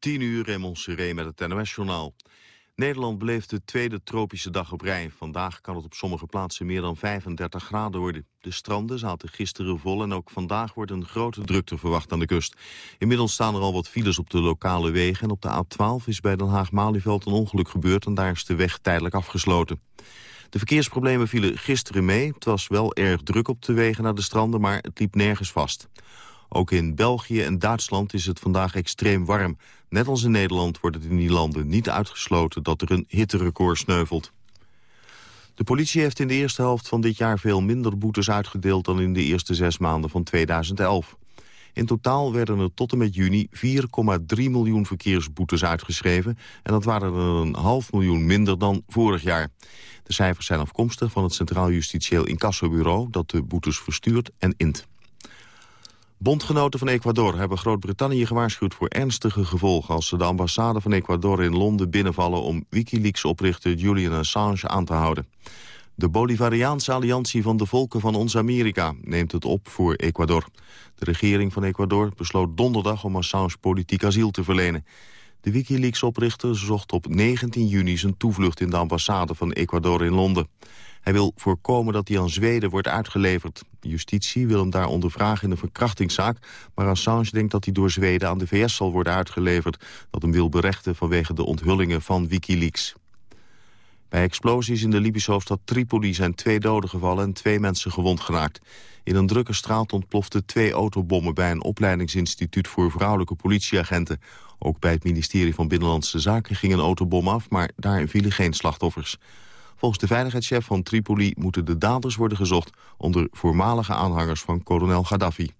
10 uur Raymond Seré met het NOS-journaal. Nederland beleeft de tweede tropische dag op rij. Vandaag kan het op sommige plaatsen meer dan 35 graden worden. De stranden zaten gisteren vol en ook vandaag wordt een grote drukte verwacht aan de kust. Inmiddels staan er al wat files op de lokale wegen... en op de A12 is bij Den Haag-Malieveld een ongeluk gebeurd... en daar is de weg tijdelijk afgesloten. De verkeersproblemen vielen gisteren mee. Het was wel erg druk op de wegen naar de stranden, maar het liep nergens vast. Ook in België en Duitsland is het vandaag extreem warm. Net als in Nederland wordt het in die landen niet uitgesloten dat er een hitterecord sneuvelt. De politie heeft in de eerste helft van dit jaar veel minder boetes uitgedeeld dan in de eerste zes maanden van 2011. In totaal werden er tot en met juni 4,3 miljoen verkeersboetes uitgeschreven... en dat waren er een half miljoen minder dan vorig jaar. De cijfers zijn afkomstig van het Centraal Justitieel Incassobureau... dat de boetes verstuurt en int. Bondgenoten van Ecuador hebben Groot-Brittannië gewaarschuwd voor ernstige gevolgen als ze de ambassade van Ecuador in Londen binnenvallen om Wikileaks-oprichter Julian Assange aan te houden. De Bolivariaanse Alliantie van de Volken van ons Amerika neemt het op voor Ecuador. De regering van Ecuador besloot donderdag om Assange politiek asiel te verlenen. De Wikileaks-oprichter zocht op 19 juni zijn toevlucht in de ambassade van Ecuador in Londen. Hij wil voorkomen dat hij aan Zweden wordt uitgeleverd. justitie wil hem daar ondervragen in een verkrachtingszaak... maar Assange denkt dat hij door Zweden aan de VS zal worden uitgeleverd... dat hem wil berechten vanwege de onthullingen van Wikileaks. Bij explosies in de Libische hoofdstad Tripoli zijn twee doden gevallen... en twee mensen gewond geraakt. In een drukke straat ontploften twee autobommen... bij een opleidingsinstituut voor vrouwelijke politieagenten. Ook bij het ministerie van Binnenlandse Zaken ging een autobom af... maar daar vielen geen slachtoffers. Volgens de veiligheidschef van Tripoli moeten de daders worden gezocht... onder voormalige aanhangers van kolonel Gaddafi.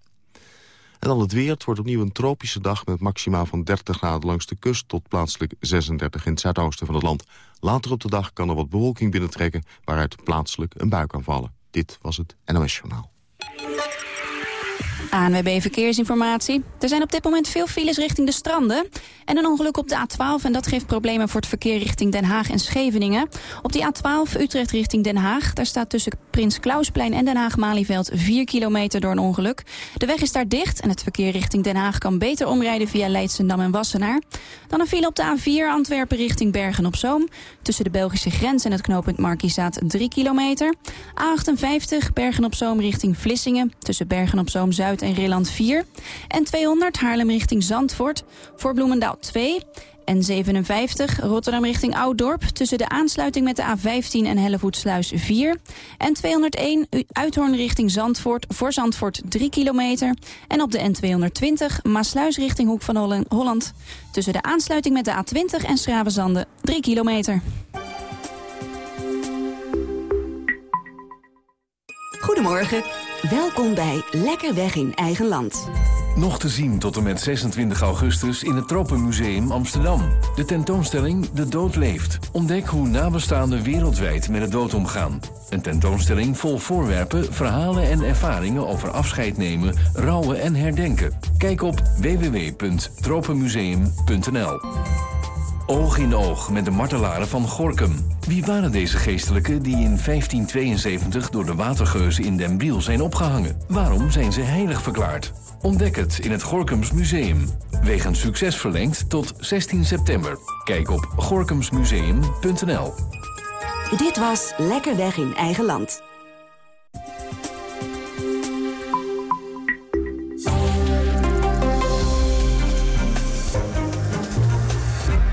En dan het weer. Het wordt opnieuw een tropische dag met maxima van 30 graden langs de kust... tot plaatselijk 36 in het zuidoosten van het land. Later op de dag kan er wat bewolking binnentrekken... waaruit plaatselijk een bui kan vallen. Dit was het NOS Journaal. ANWB Verkeersinformatie. Er zijn op dit moment veel files richting de stranden. En een ongeluk op de A12 en dat geeft problemen voor het verkeer richting Den Haag en Scheveningen. Op die A12 Utrecht richting Den Haag. Daar staat tussen Prins Klausplein en Den Haag-Malieveld 4 kilometer door een ongeluk. De weg is daar dicht en het verkeer richting Den Haag kan beter omrijden via Leidsendam en Wassenaar. Dan een file op de A4 Antwerpen richting Bergen-op-Zoom. Tussen de Belgische grens en het knooppunt Markizaat 3 kilometer. A58 Bergen-op-Zoom richting Vlissingen. Tussen Bergen-op-Zoom Zuid en Rilland 4. En 200 Haarlem richting Zandvoort. Voor Bloemendaal 2. En 57 Rotterdam richting Ouddorp. Tussen de aansluiting met de A15 en Hellevoetsluis 4. En 201 Uithoorn richting Zandvoort. Voor Zandvoort 3 kilometer. En op de N220 Maasluis richting Hoek van Holland. Tussen de aansluiting met de A20 en Schravenzande 3 kilometer. Goedemorgen. Welkom bij Lekker Weg in Eigen Land. Nog te zien tot en met 26 augustus in het Tropenmuseum Amsterdam. De tentoonstelling De Dood Leeft. Ontdek hoe nabestaanden wereldwijd met de dood omgaan. Een tentoonstelling vol voorwerpen, verhalen en ervaringen over afscheid nemen, rouwen en herdenken. Kijk op www.tropenmuseum.nl Oog in oog met de martelaren van Gorkum. Wie waren deze geestelijken die in 1572 door de watergeuzen in Den Biel zijn opgehangen? Waarom zijn ze heilig verklaard? Ontdek het in het Gorkums Museum. Wegens succes verlengd tot 16 september. Kijk op gorkumsmuseum.nl Dit was Lekker Weg in Eigen Land.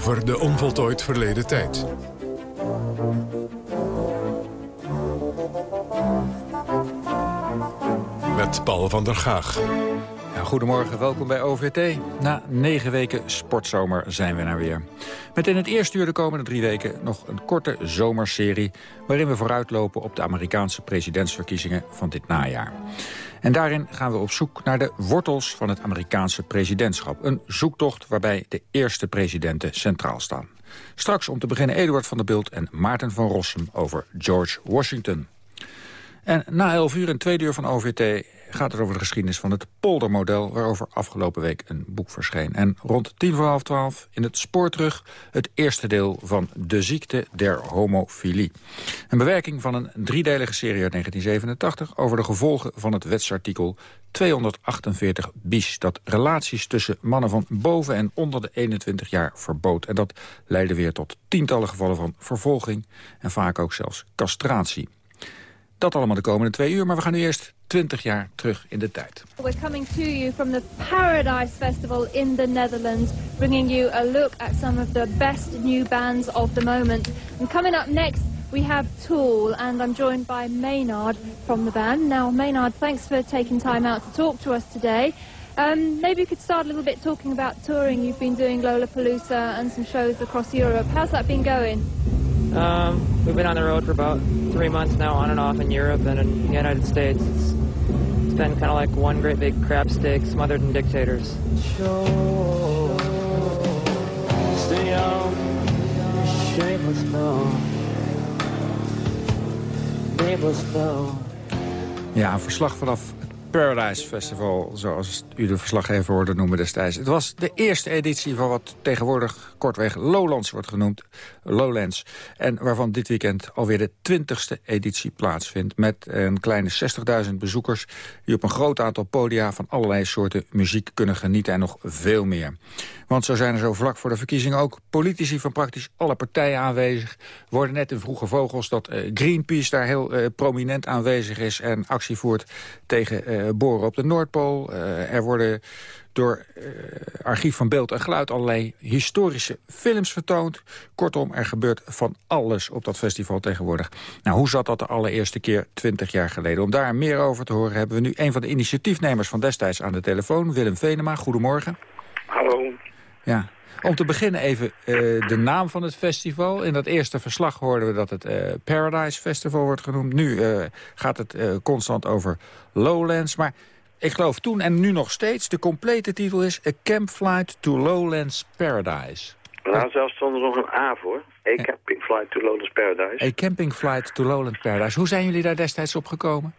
Over de onvoltooid verleden tijd. Met Paul van der Gaag. Ja, goedemorgen, welkom bij OVT. Na negen weken sportzomer zijn we er weer. Met in het eerste uur de komende drie weken nog een korte zomerserie... waarin we vooruitlopen op de Amerikaanse presidentsverkiezingen van dit najaar. En daarin gaan we op zoek naar de wortels van het Amerikaanse presidentschap. Een zoektocht waarbij de eerste presidenten centraal staan. Straks om te beginnen Eduard van der Beeld en Maarten van Rossum over George Washington. En na 11 uur en tweede uur van OVT gaat het over de geschiedenis van het poldermodel... waarover afgelopen week een boek verscheen. En rond tien voor half twaalf in het spoor terug... het eerste deel van De ziekte der homofilie. Een bewerking van een driedelige serie uit 1987... over de gevolgen van het wetsartikel 248 bis... dat relaties tussen mannen van boven en onder de 21 jaar verbood. En dat leidde weer tot tientallen gevallen van vervolging... en vaak ook zelfs castratie. Dat allemaal de komende twee uur, maar we gaan nu eerst 20 jaar terug in de tijd. We're coming to you from the Paradise Festival in the Netherlands, bringing you a look at some of the best new bands of the moment. And coming up next, we have Tool, and I'm joined by Maynard from the band. Now, Maynard, thanks for taking time out to talk to us today. Um, maybe you could start a little bit talking about touring. You've been doing Lollapalooza and some shows across Europe. How's that been going? Um, we've been on the road for about three months now, on and off in Europe and in the United States. It's, it's been kind of like one great big crab steak smothered in dictators. Stay on, shameless Ja, een verslag vanaf Paradise Festival, zoals u de verslaggever hoorde noemen destijds. Het was de eerste editie van wat tegenwoordig kortweg Lowlands wordt genoemd. Lowlands. En waarvan dit weekend alweer de twintigste editie plaatsvindt. Met een kleine 60.000 bezoekers die op een groot aantal podia van allerlei soorten muziek kunnen genieten. En nog veel meer. Want zo zijn er zo vlak voor de verkiezingen ook politici van praktisch alle partijen aanwezig. worden net in vroege vogels dat uh, Greenpeace daar heel uh, prominent aanwezig is... en actie voert tegen uh, boren op de Noordpool. er worden door Archief van Beeld en Geluid allerlei historische films vertoond. Kortom, er gebeurt van alles op dat festival tegenwoordig. Nou, hoe zat dat de allereerste keer 20 jaar geleden? Om daar meer over te horen hebben we nu een van de initiatiefnemers van destijds aan de telefoon. Willem Venema, goedemorgen. Hallo. Ja. Om te beginnen even uh, de naam van het festival. In dat eerste verslag hoorden we dat het uh, Paradise Festival wordt genoemd. Nu uh, gaat het constant over Lowlands. Maar ik geloof toen en nu nog steeds, de complete titel is... A Camp Flight to Lowlands Paradise. Nou, zelfs stond er nog een A voor. A Camping Flight to Lowlands Paradise. A Camping Flight to Lowlands Paradise. Hoe zijn jullie daar destijds op gekomen?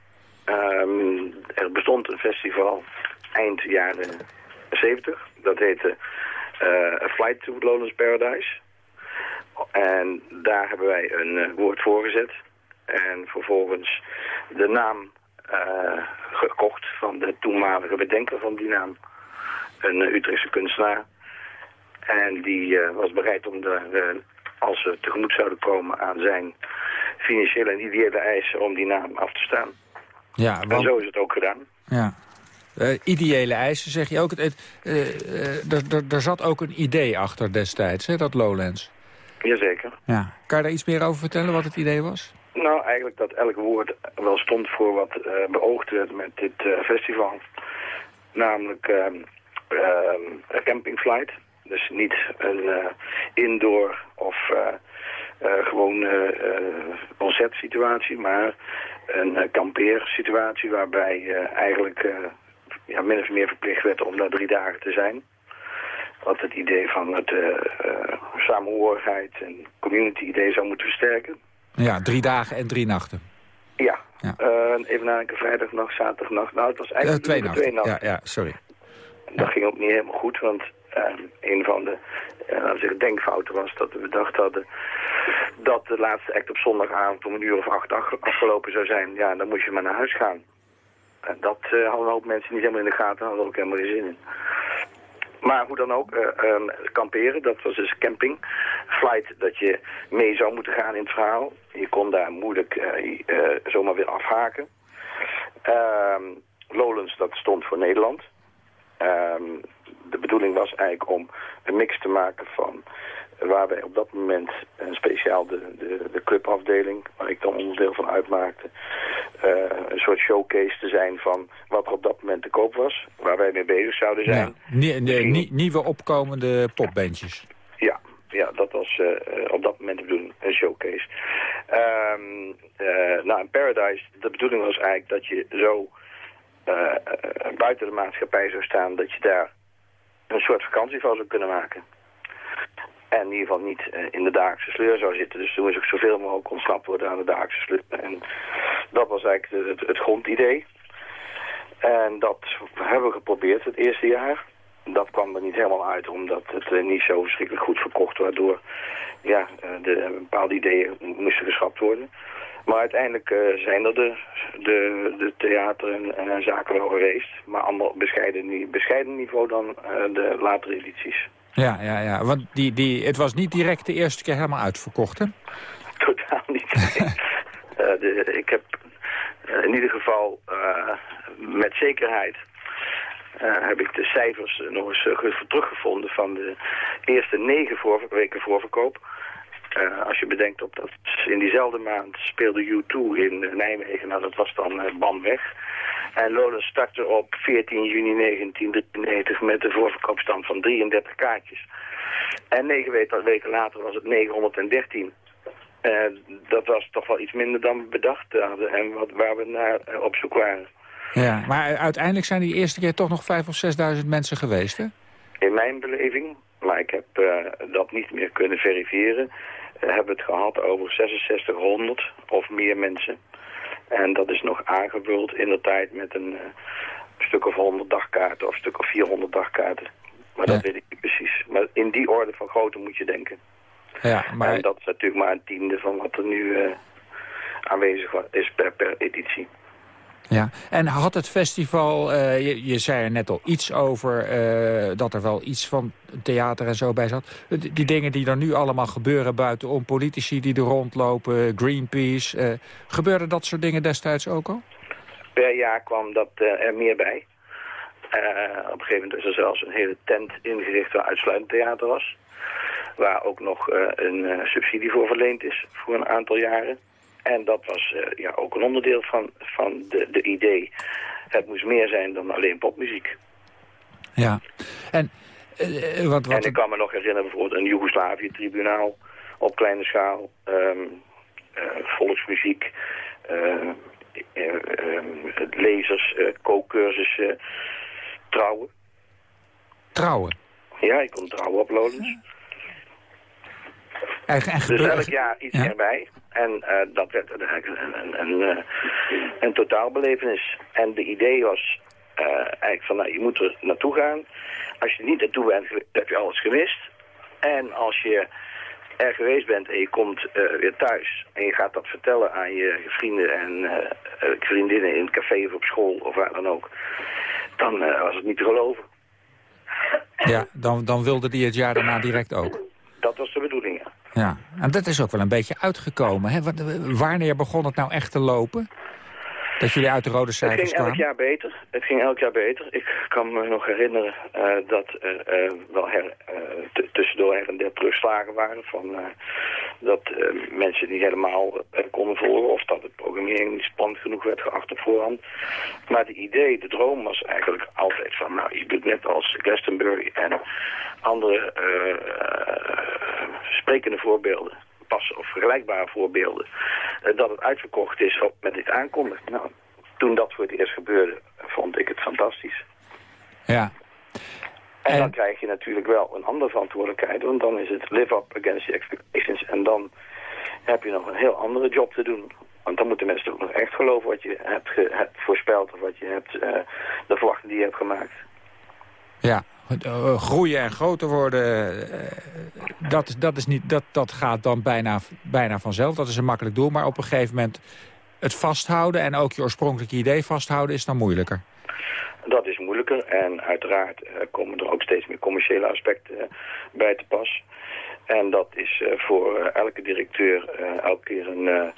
Um, er bestond een festival eind jaren 70. Dat heette uh, A Flight to Lowlands Paradise. En daar hebben wij een uh, woord voor gezet. En vervolgens de naam uh, gekocht van de toenmalige bedenker van die naam. Een Utrechtse kunstenaar. En die was bereid om daar, als ze tegemoet zouden komen aan zijn financiële en ideële eisen, om die naam af te staan. Ja, want... En zo is het ook gedaan. Ja, uh, ideële eisen, zeg je ook. Uh, uh, er zat ook een idee achter destijds, hè, dat Lowlands. Jazeker. Ja. Kan je daar iets meer over vertellen, wat het idee was? Nou, eigenlijk dat elk woord wel stond voor wat beoogd werd met dit festival. Namelijk een campingflight. Dus niet een indoor of gewoon concertsituatie, maar een kampeersituatie waarbij eigenlijk ja, min of meer verplicht werd om daar drie dagen te zijn. Wat het idee van het samenhorigheid en community idee zou moeten versterken. Ja, drie dagen en drie nachten. Ja, ja. Uh, even nadenken, vrijdagnacht, zaterdagnacht. Nou, het was eigenlijk twee, nachten. twee nachten. Ja, ja sorry. Dat ging ook niet helemaal goed, want een van de laten we zeggen, denkfouten was dat we bedacht hadden dat de laatste act op zondagavond om een uur of acht afgelopen zou zijn. Ja, dan moest je maar naar huis gaan. En dat uh, hadden een hoop mensen niet helemaal in de gaten, hadden ook helemaal geen zin in. Maar hoe dan ook, uh, um, kamperen, dat was dus camping. Flight, dat je mee zou moeten gaan in het verhaal. Je kon daar moeilijk uh, zomaar weer afhaken. Ehm, Lowlands, dat stond voor Nederland. Ehm, de bedoeling was eigenlijk om een mix te maken van waar wij op dat moment een speciaal de, de, de clubafdeling, waar ik dan onderdeel van uitmaakte, uh, een soort showcase te zijn van wat er op dat moment te koop was, waar wij mee bezig zouden zijn. Ja, nie, nieuwe opkomende popbandjes. Ja, ja, dat was uh, op dat moment de bedoeling, een showcase. Um, uh, nou, in Paradise, de bedoeling was eigenlijk dat je zo buiten de maatschappij zou staan, dat je daar een soort vakantie van zou kunnen maken. En in ieder geval niet in de dagelijkse sleur zou zitten. Dus toen moest ik zoveel mogelijk ontsnapt worden aan de dagelijkse sleur. En dat was eigenlijk het, het grondidee. En dat hebben we geprobeerd het eerste jaar. Dat kwam er niet helemaal uit, omdat het niet zo verschrikkelijk goed verkocht, waardoor ja, de bepaalde ideeën moesten geschrapt worden. Maar uiteindelijk zijn er de, de, de theater en, en zaken wel geweest. Maar allemaal bescheiden, bescheiden niveau dan de latere edities. Ja, ja, ja. Want die, die, het was niet direct de eerste keer helemaal uitverkocht, hè? Totaal niet. de, ik heb in ieder geval met zekerheid heb ik de cijfers nog eens teruggevonden van de eerste negen voor, weken voorverkoop. Uh, als je bedenkt op dat in diezelfde maand speelde U2 in uh, Nijmegen, nou dat was dan uh, Bam weg. En Lola startte op 14 juni 1993 met de voorverkoopstand van 33 kaartjes. En negen weken later was het 913. dat was toch wel iets minder dan we bedacht hadden en wat, waar we naar op zoek waren. Ja, maar uiteindelijk zijn die eerste keer toch nog 5.000 of 6.000 mensen geweest, hè? In mijn beleving, maar ik heb dat niet meer kunnen verifiëren hebben het gehad over 6600 of meer mensen. En dat is nog aangevuld in de tijd met een uh, stuk of 100 dagkaarten of een stuk of 400 dagkaarten. Maar dat weet ik niet precies. Maar in die orde van grootte moet je denken. Ja, maar... En dat is natuurlijk maar een tiende van wat er nu uh, aanwezig is per, per editie. Ja, en had het festival, uh, je, je, zei er net al iets over... Uh, dat er wel iets van theater en zo bij zat. Die dingen die er nu allemaal gebeuren buitenom... politici die er rondlopen, Greenpeace... Uh, gebeurde dat soort dingen destijds ook al? Per jaar kwam dat er meer bij. op een gegeven moment is er zelfs een hele tent ingericht... waar uitsluitend theater was. Waar ook nog een subsidie voor verleend is voor een aantal jaren. En dat was uh, ja, ook een onderdeel van, van de, de idee. Het moest meer zijn dan alleen popmuziek. Ja, en... Uh, wat, wat en ik kan me nog herinneren bijvoorbeeld een Joegoslavië-tribunaal op kleine schaal. Um, volksmuziek, lezers, kookcursussen, trouwen. Trouwen? Ja, ik kon trouwen op. En, en dus elk jaar iets ja. erbij. En uh, dat werd eigenlijk een, een, een, een, totaalbelevenis. En de idee was uh, eigenlijk van, nou, je moet er naartoe gaan. Als je er niet naartoe bent, heb je alles gemist. En als je er geweest bent en je komt uh, weer thuis... en je gaat dat vertellen aan je vrienden en vriendinnen in het café of op school of waar dan ook... dan was het niet te geloven. Ja, dan, dan wilde die het jaar daarna direct ook. Dat was de bedoeling, ja. En dat is ook wel een beetje uitgekomen. Hè? Wanneer begon het nou echt te lopen? Dat jullie uit de rode cijfers kwamen? Het ging elk jaar beter. Het ging elk jaar beter. Ik kan me nog herinneren uh, dat er uh, wel her, uh, tussendoor her en der terugslagen waren. Van, dat mensen niet helemaal konden volgen of dat de programmering niet spannend genoeg werd geacht op voorhand. Maar de idee, de droom was eigenlijk altijd van, nou je doet net als Glastonbury en andere sprekende voorbeelden pas of vergelijkbare voorbeelden, uh, dat het uitverkocht is op met dit aankondigt. Nou, toen dat voor het eerst gebeurde, vond ik het fantastisch. Ja. En, en dan krijg je natuurlijk wel een andere verantwoordelijkheid, want dan is het live up against the expectations. En dan heb je nog een heel andere job te doen. Want dan moeten mensen ook nog echt geloven wat je hebt, voorspeld of wat je hebt, uh, de verwachting die je hebt gemaakt. Ja, groeien en groter worden, uh, dat, dat, is niet, dat, dat gaat dan bijna, bijna vanzelf. Dat is een makkelijk doel, maar op een gegeven moment het vasthouden... en ook je oorspronkelijke idee vasthouden, is dan moeilijker. Dat is moeilijker en uiteraard uh, komen er ook steeds meer commerciële aspecten bij te pas. En dat is voor elke directeur elke keer een,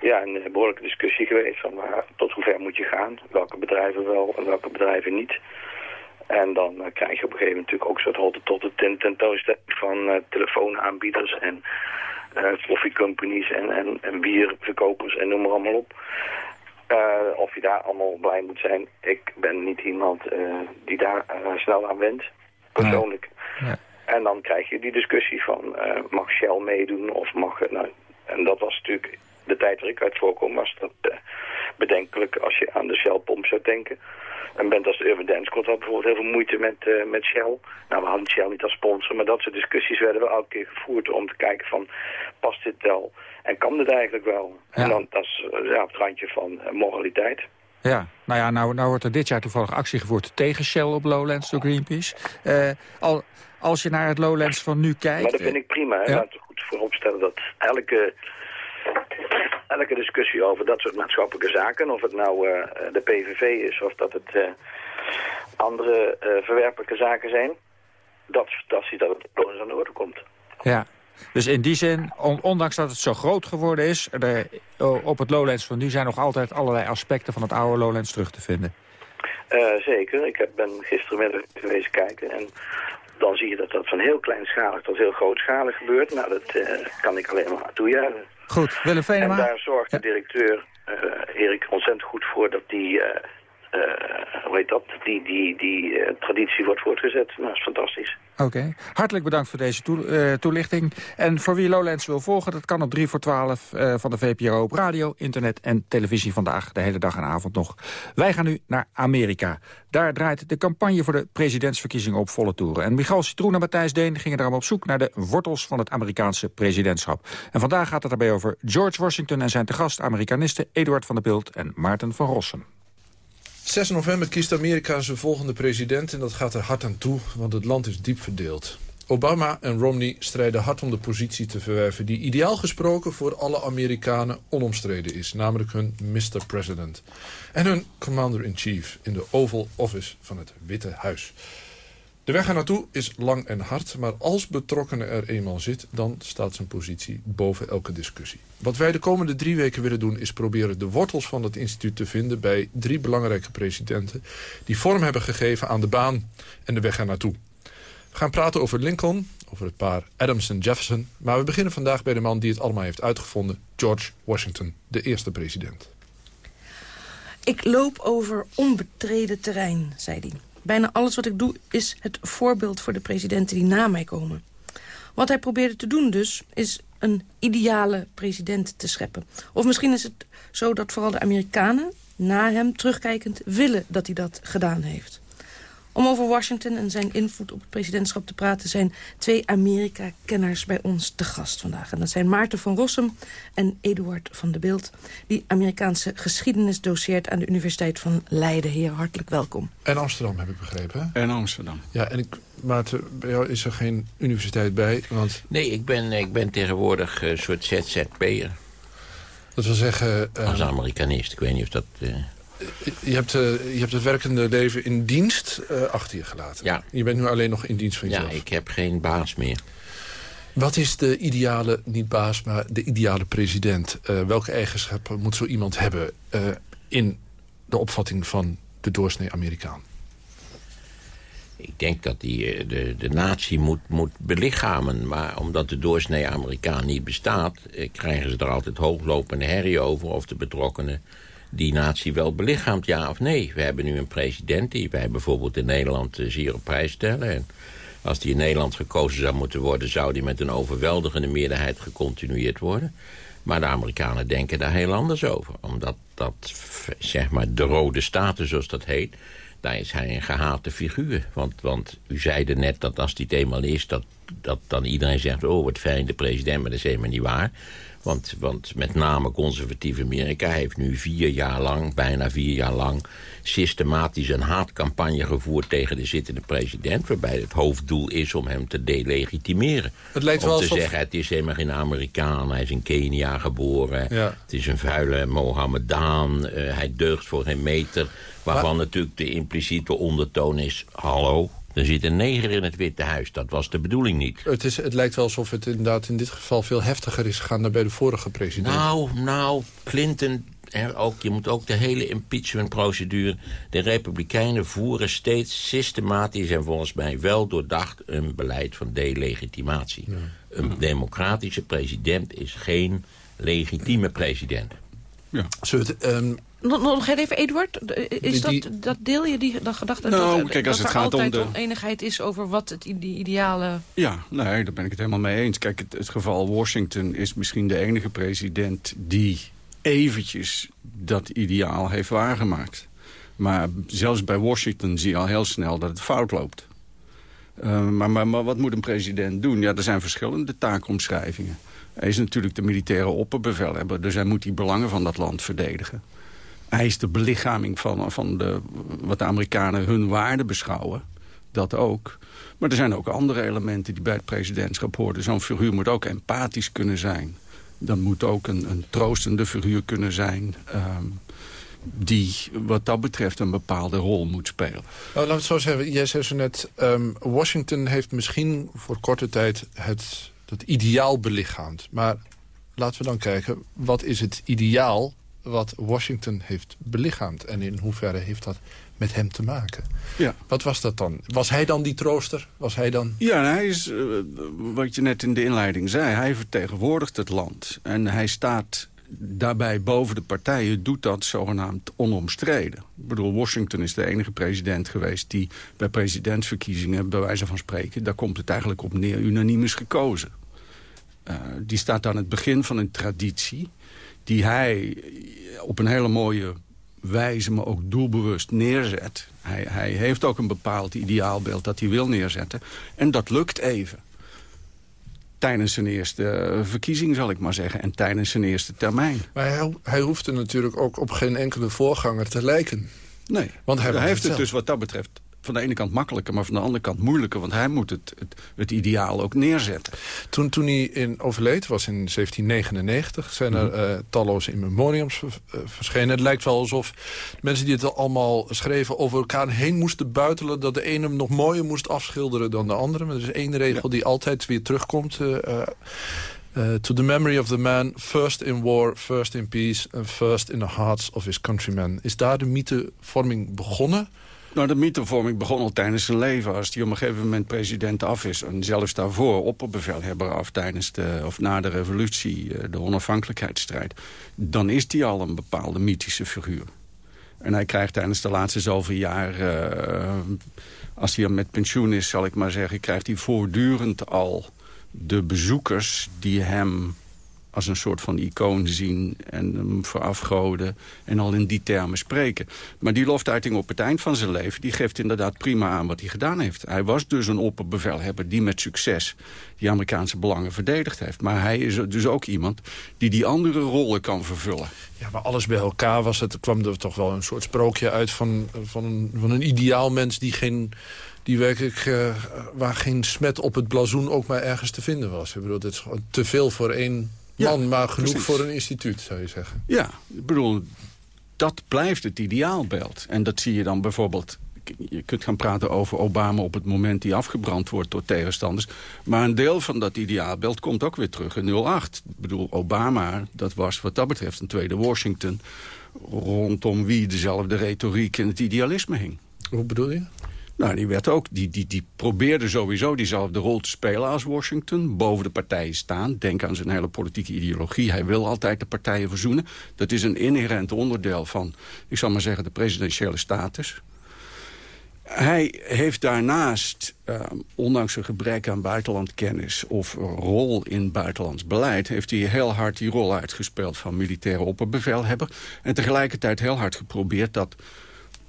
ja, een behoorlijke discussie geweest... van waar, tot hoe ver moet je gaan, welke bedrijven wel en welke bedrijven niet... En dan uh, krijg je op een gegeven moment natuurlijk ook zo het tot de tentoonstelling van uh, telefoonaanbieders en koffiecompanies en, en, en bierverkopers en noem maar allemaal op. of je daar allemaal blij moet zijn. Ik ben niet iemand die daar snel aan wendt, persoonlijk. En dan krijg je die discussie van mag Shell meedoen of mag... nou, en dat was natuurlijk de tijd waar ik uit voorkom was dat bedenkelijk als je aan de Shell-pomp zou denken. Een band als Urban Dance had bijvoorbeeld heel veel moeite met, uh, met Shell. Nou, we hadden Shell niet als sponsor, maar dat soort discussies werden wel elke keer gevoerd om te kijken van, past dit wel en kan dit eigenlijk wel? En dan, dat is ja, op het randje van moraliteit. Ja, nou ja, nou, nou wordt er dit jaar toevallig actie gevoerd tegen Shell op Lowlands door Greenpeace. Uh, al, als je naar het Lowlands van nu kijkt... Maar dat vind ik prima. Hè? Ja. Laten we goed vooropstellen dat elke, elke discussie over dat soort maatschappelijke zaken... of het nou uh, de PVV is of dat het uh, andere verwerpelijke zaken zijn... dat is fantastisch dat het aan de orde komt. Ja, dus in die zin, ondanks dat het zo groot geworden is... De, op het Lowlands van nu zijn nog altijd allerlei aspecten van het oude Lowlands terug te vinden. Uh, zeker. Ik heb, ben gisteren met geweest kijken en dan zie je dat dat van heel kleinschalig tot heel grootschalig gebeurt. Nou, dat uh, kan ik alleen maar toejuichen. Goed, Willem Venema. En daar zorgt de directeur uh, Erik ontzettend goed voor dat die uh, hoe heet dat, die, die, die uh, traditie wordt voortgezet. Nou, dat is fantastisch. Oké. Hartelijk bedankt voor deze uh, toelichting. En voor wie Lowlands wil volgen, dat kan op 3 voor 12 van de VPRO op radio, internet en televisie vandaag. De hele dag en avond nog. Wij gaan nu naar Amerika. Daar draait de campagne voor de presidentsverkiezingen op volle toeren. En Michal Citroen en Matthijs Deen gingen daarom op zoek naar de wortels van het Amerikaanse presidentschap. En vandaag gaat het daarbij over George Washington en zijn te gast Amerikanisten Eduard van der Bilt en Maarten van Rossum. 6 november kiest Amerika zijn volgende president en dat gaat er hard aan toe, want het land is diep verdeeld. Obama en Romney strijden hard om de positie te verwerven die ideaal gesproken voor alle Amerikanen onomstreden is, namelijk hun Mr. President. En hun Commander-in-Chief in de Oval Office van het Witte Huis. De weg er naartoe is lang en hard, maar als betrokkenen er eenmaal zit... dan staat zijn positie boven elke discussie. Wat wij de komende drie weken willen doen... is proberen de wortels van het instituut te vinden... bij drie belangrijke presidenten... die vorm hebben gegeven aan de baan en de weg er naartoe. We gaan praten over Lincoln, over het paar Adams en Jefferson... maar we beginnen vandaag bij de man die het allemaal heeft uitgevonden... George Washington, de eerste president. Ik loop over onbetreden terrein, zei hij. Bijna alles wat ik doe is het voorbeeld voor de presidenten die na mij komen. Wat hij probeerde te doen dus, is een ideale president te scheppen. Of misschien is het zo dat vooral de Amerikanen na hem terugkijkend willen dat hij dat gedaan heeft. Om over Washington en zijn invloed op het presidentschap te praten... zijn twee Amerika-kenners bij ons te gast vandaag. En dat zijn Maarten van Rossum en Eduard van de Beeld... die Amerikaanse geschiedenis doseert aan de Universiteit van Leiden. Heer, hartelijk welkom. En Amsterdam, heb ik begrepen, hè? En Amsterdam. Ja, en ik, Maarten, bij jou is er geen universiteit bij, want... Nee, ik ben, ik ben tegenwoordig een soort ZZP'er. Dat wil zeggen... Uh... Als Amerikanist, ik weet niet of dat... Uh je hebt, uh, je hebt het werkende leven in dienst uh, achter je gelaten. Ja. Je bent nu alleen nog in dienst van jezelf. Ja, ik heb geen baas meer. Wat is de ideale, niet baas, maar de ideale president? Uh, welke eigenschappen moet zo iemand hebben in de opvatting van de doorsnee Amerikaan? Ik denk dat die de, de natie moet, moet belichamen. Maar omdat de doorsnee Amerikaan niet bestaat... krijgen ze er altijd hooglopende herrie over... of de betrokkenen die natie wel belichaamt, ja of nee. We hebben nu een president die wij bijvoorbeeld in Nederland uh, zeer op prijs stellen. En als die in Nederland gekozen zou moeten worden... zou die met een overweldigende meerderheid gecontinueerd worden. Maar de Amerikanen denken daar heel anders over. Omdat dat, zeg maar, de rode staten, zoals dat heet... daar is hij een gehate figuur. Want, want u zeide net dat als die eenmaal is... Dat, dat dan iedereen zegt, oh, wat fijn, de president, maar dat is helemaal niet waar... Want, want met name conservatief Amerika heeft nu vier jaar lang, bijna vier jaar lang... systematisch een haatcampagne gevoerd tegen de zittende president... waarbij het hoofddoel is om hem te delegitimeren. Het lijkt om wel te alsof... zeggen, het is helemaal geen Amerikaan, hij is in Kenia geboren... het is een vuile Mohammedaan, uh, hij deugt voor geen meter... waarvan maar... natuurlijk de impliciete ondertoon is... hallo, er zit een neger in het Witte Huis. Dat was de bedoeling niet. Het, is, het lijkt wel alsof het inderdaad in dit geval veel heftiger is gegaan... dan bij de vorige president. Nou, nou, Clinton... En ook, je moet ook de hele impeachmentprocedure... de Republikeinen voeren steeds systematisch en volgens mij wel doordacht... een beleid van delegitimatie. Ja. Een democratische president is geen legitieme president. Ja. Zullen we het, um, nog, nog even, Eduard. Is dat, dat deel je die, dat gedachte nou, dat, kijk, als dat het er gaat altijd om de... oneenigheid is over wat het die ideale... Ja, nee, daar ben ik het helemaal mee eens. Kijk, het, het geval Washington is misschien de enige president die eventjes dat ideaal heeft waargemaakt. Maar zelfs bij Washington zie je al heel snel dat het fout loopt. Uh, maar, maar, maar, wat moet een president doen? Ja, er zijn verschillende taakomschrijvingen. Hij is natuurlijk de militaire opperbevelhebber... dus hij moet die belangen van dat land verdedigen. Is de belichaming van, van de, wat de Amerikanen hun waarden beschouwen. Dat ook. Maar er zijn ook andere elementen die bij het presidentschap horen. Zo'n figuur moet ook empathisch kunnen zijn. Dan moet ook een, een troostende figuur kunnen zijn... Um, die wat dat betreft een bepaalde rol moet spelen. Nou, het zo zeggen. Jij zei zo net, um, Washington heeft misschien voor korte tijd het, het ideaal belichaamd. Maar laten we dan kijken, wat is het ideaal wat Washington heeft belichaamd? En in hoeverre heeft dat met hem te maken? Ja. Wat was dat dan? Was hij dan die trooster? Was hij dan... Ja, hij is, uh, wat je net in de inleiding zei, hij vertegenwoordigt het land. En hij staat daarbij boven de partijen doet dat zogenaamd onomstreden. Ik bedoel, Washington is de enige president geweest... die bij presidentsverkiezingen, bij wijze van spreken... daar komt het eigenlijk op neer, unaniem is gekozen. Uh, die staat aan het begin van een traditie... die hij op een hele mooie wijze, maar ook doelbewust neerzet. Hij, hij heeft ook een bepaald ideaalbeeld dat hij wil neerzetten. En dat lukt even tijdens zijn eerste verkiezing, zal ik maar zeggen. En tijdens zijn eerste termijn. Maar hij, hij hoefde natuurlijk ook op geen enkele voorganger te lijken. Nee, Want hij, hij heeft het, het dus wat dat betreft van de ene kant makkelijker, maar van de andere kant moeilijker. Want hij moet het, het, het ideaal ook neerzetten. Toen, toen hij in overleed, was in 1799, zijn er uh, talloze in memoriams uh, verschenen. Het lijkt wel alsof mensen die het allemaal schreven over elkaar heen moesten buitelen. Dat de ene hem nog mooier moest afschilderen dan de andere. Maar er is één regel ja. die altijd weer terugkomt. Uh, Uh, to the memory of the man, first in war, first in peace... and first in the hearts of his countrymen. Is daar de mythevorming begonnen? Nou, de mythevorming begon al tijdens zijn leven. Als hij op een gegeven moment president af is... en zelfs daarvoor opperbevelhebber af tijdens de, of na de revolutie... de onafhankelijkheidsstrijd... dan is hij al een bepaalde mythische figuur. En hij krijgt tijdens de laatste zoveel jaar... Uh, als hij met pensioen is, zal ik maar zeggen... krijgt hij voortdurend al de bezoekers die hem als een soort van icoon zien en hem verafgoden en al in die termen spreken. Maar die loftuiting op het eind van zijn leven, die geeft inderdaad prima aan wat hij gedaan heeft. Hij was dus een opperbevelhebber die met succes die Amerikaanse belangen verdedigd heeft. Maar hij is dus ook iemand die die andere rollen kan vervullen. Ja, maar alles bij elkaar was het, kwam er toch wel een soort sprookje uit van, van, een, van een ideaal mens die geen die werkelijk, uh, waar geen smet op het blazoen ook maar ergens te vinden was. Ik bedoel, dit is te veel voor één man, ja, maar genoeg precies. voor een instituut, zou je zeggen. Ja, ik bedoel, dat blijft het ideaalbeeld. En dat zie je dan bijvoorbeeld... Je kunt gaan praten over Obama op het moment die afgebrand wordt door tegenstanders. Maar een deel van dat ideaalbeeld komt ook weer terug in 08. Ik bedoel, Obama, dat was wat dat betreft een tweede Washington... rondom wie dezelfde retoriek en het idealisme hing. Hoe bedoel je? Nou, die, werd ook, die, die, die probeerde sowieso diezelfde rol te spelen als Washington. Boven de partijen staan. Denk aan zijn hele politieke ideologie. Hij wil altijd de partijen verzoenen. Dat is een inherent onderdeel van, ik zal maar zeggen, de presidentiële status. Hij heeft daarnaast, uh, ondanks een gebrek aan buitenlandkennis... of rol in buitenlands beleid... heeft hij heel hard die rol uitgespeeld van militaire opperbevelhebber. En tegelijkertijd heel hard geprobeerd dat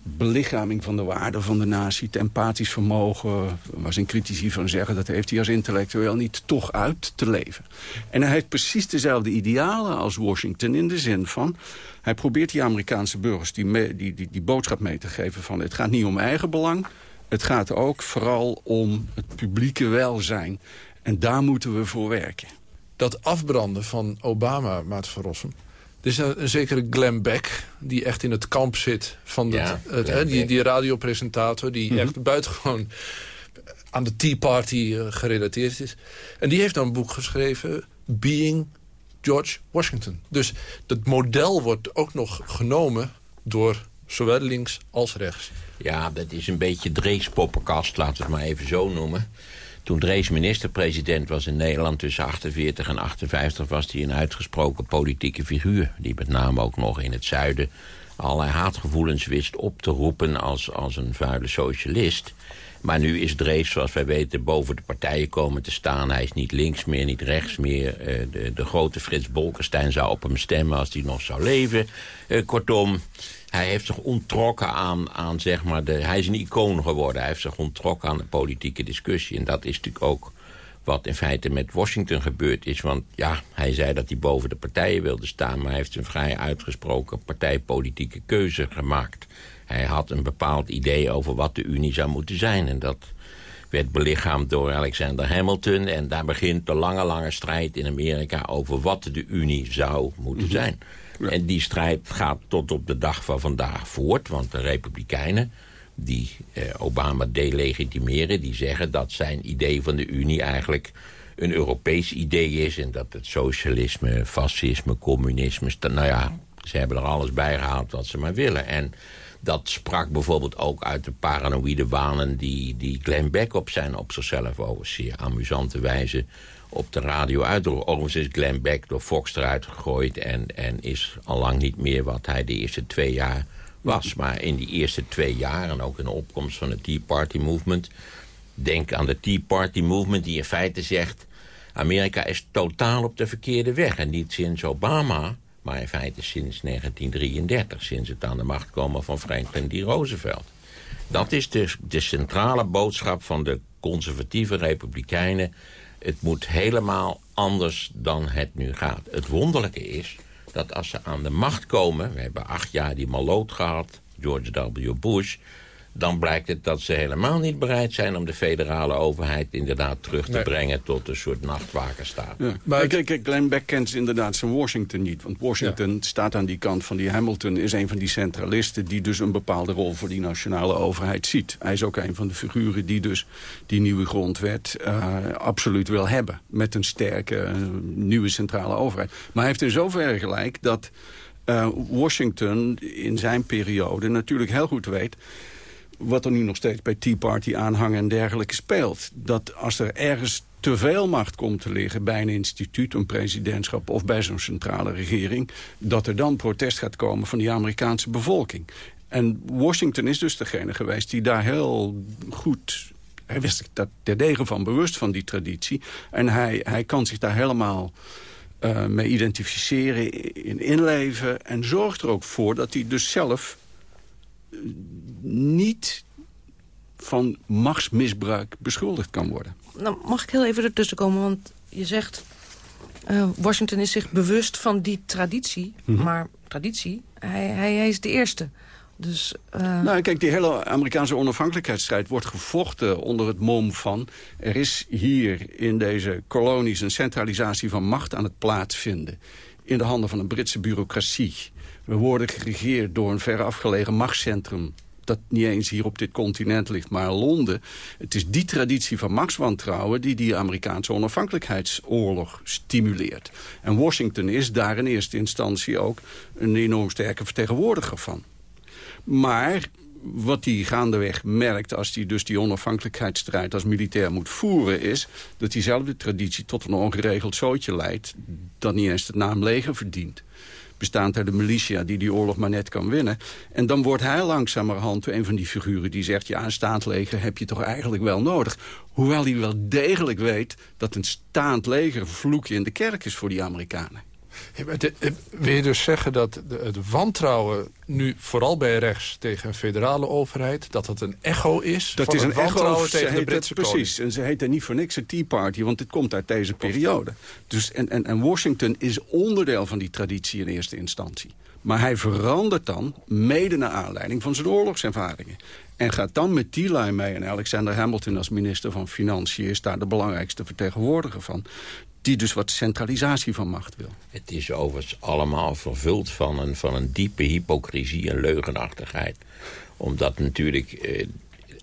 belichaming van de waarde van de natie, het empathisch vermogen... waar zijn critici van zeggen, dat heeft hij als intellectueel niet toch uit te leven. En hij heeft precies dezelfde idealen als Washington in de zin van... hij probeert die Amerikaanse burgers die, die, die, die boodschap mee te geven van... het gaat niet om eigen belang, het gaat ook vooral om het publieke welzijn. En daar moeten we voor werken. Dat afbranden van Obama, Maat van Rossum... Er is een, een, zekere Glenn Beck, die echt in het kamp zit van Ja, het, die, die radiopresentator... die Mhm. echt buitengewoon aan de Tea Party eh, gerelateerd is. En die heeft dan een boek geschreven, Being George Washington. Dus dat model wordt ook nog genomen door zowel links als rechts. Ja, dat is een beetje Drees poppenkast, laten we het maar even zo noemen. Toen Drees minister-president was in Nederland tussen 48 en 58... was hij een uitgesproken politieke figuur. Die met name ook nog in het zuiden allerlei haatgevoelens wist op te roepen als, als een vuile socialist. Maar nu is Drees, zoals wij weten, boven de partijen komen te staan. Hij is niet links meer, niet rechts meer. Eh, de, de, grote Frits Bolkestein zou op hem stemmen als hij nog zou leven. Uh, kortom, hij heeft zich onttrokken aan, aan zeg maar, de, hij is een icoon geworden. Hij heeft zich onttrokken aan de politieke discussie. En dat is natuurlijk ook wat in feite met Washington gebeurd is. Want ja, hij zei dat hij boven de partijen wilde staan... maar hij heeft een vrij uitgesproken partijpolitieke keuze gemaakt. Hij had een bepaald idee over wat de Unie zou moeten zijn. En dat werd belichaamd door Alexander Hamilton. En daar begint de lange, lange strijd in Amerika... over wat de Unie zou moeten mhm. zijn. En die strijd gaat tot op de dag van vandaag voort. Want de Republikeinen die eh, Obama delegitimeren... die zeggen dat zijn idee van de Unie eigenlijk een Europees idee is... en dat het socialisme, fascisme, communisme... nou ja, ze hebben er alles bij gehaald wat ze maar willen. En dat sprak bijvoorbeeld ook uit de paranoïde wanen... die, die Glenn Beck op, zijn, op zichzelf over zeer amusante wijze op de radio uitdroeg. Overigens is Glenn Beck door Fox eruit gegooid... en, en is al lang niet meer wat hij de eerste twee jaar was. Maar in die eerste twee jaar en ook in de opkomst van het Tea Party Movement... denk aan de Tea Party Movement die in feite zegt... Amerika is totaal op de verkeerde weg. En niet sinds Obama, maar in feite sinds 1933... sinds het aan de macht komen van Franklin D. Roosevelt. Dat is dus de centrale boodschap van de conservatieve republikeinen. Het moet helemaal anders dan het nu gaat. Het wonderlijke is dat als ze aan de macht komen... we hebben acht jaar die maloot gehad, George W. Bush dan blijkt het dat ze helemaal niet bereid zijn... om de federale overheid inderdaad terug te brengen... tot een soort nachtwakerstaat. Ja. Maar kijk, kijk, Glenn Beck kent inderdaad zijn Washington niet. Want Washington staat aan die kant van die Hamilton... is een van die centralisten die dus een bepaalde rol... voor die nationale overheid ziet. Hij is ook een van de figuren die dus die nieuwe grondwet... Uh, absoluut wil hebben. Met een sterke uh, nieuwe centrale overheid. Maar hij heeft in zoverre gelijk dat... Uh, Washington in zijn periode natuurlijk heel goed weet wat er nu nog steeds bij Tea Party aanhangen en dergelijke speelt. Dat als er ergens te veel macht komt te liggen bij een instituut, een presidentschap of bij zo'n centrale regering, dat er dan protest gaat komen van die Amerikaanse bevolking. En Washington is dus degene geweest die daar heel goed... Hij wist dat terdege van bewust van die traditie. En hij, hij kan zich daar helemaal uh, mee identificeren, in inleven... en zorgt er ook voor dat hij dus zelf niet van machtsmisbruik beschuldigd kan worden. Nou, mag ik heel even ertussen komen, want je zegt... Uh, Washington is zich bewust van die traditie, mhm. maar traditie, hij, hij, hij, is de eerste. Dus, uh... Nou, kijk, die hele Amerikaanse onafhankelijkheidsstrijd wordt gevochten onder het mom van... er is hier in deze kolonies een centralisatie van macht aan het plaatsvinden... in de handen van een Britse bureaucratie. We worden geregeerd door een ver afgelegen machtscentrum dat niet eens hier op dit continent ligt, maar Londen. Het is die traditie van machtswantrouwen die die Amerikaanse onafhankelijkheidsoorlog stimuleert. En Washington is daar in eerste instantie ook een enorm sterke vertegenwoordiger van. Maar wat hij gaandeweg merkt als hij dus die onafhankelijkheidsstrijd als militair moet voeren... is dat diezelfde traditie tot een ongeregeld zootje leidt... dat niet eens de naam leger verdient bestaand uit de militia die die oorlog maar net kan winnen. En dan wordt hij langzamerhand een van die figuren die zegt... ja, een staand leger heb je toch eigenlijk wel nodig. Hoewel hij wel degelijk weet dat een staand leger vloekje in de kerk is voor die Amerikanen. Eh, wil je dus zeggen dat het wantrouwen nu vooral bij rechts tegen een federale overheid... dat het een echo is dat is een wantrouwen echo, tegen de Britse Precies, en ze heet er niet voor niks een Tea Party... want dit komt uit deze periode. Dus, en, en, en Washington is onderdeel van die traditie in eerste instantie. Maar hij verandert dan, mede naar aanleiding van zijn oorlogservaringen. En gaat dan met die lijn mee. En Alexander Hamilton als minister van Financiën... is daar de belangrijkste vertegenwoordiger van die dus wat centralisatie van macht wil. Het is overigens allemaal vervuld van een, van een diepe hypocrisie en leugenachtigheid. Omdat natuurlijk... Eh,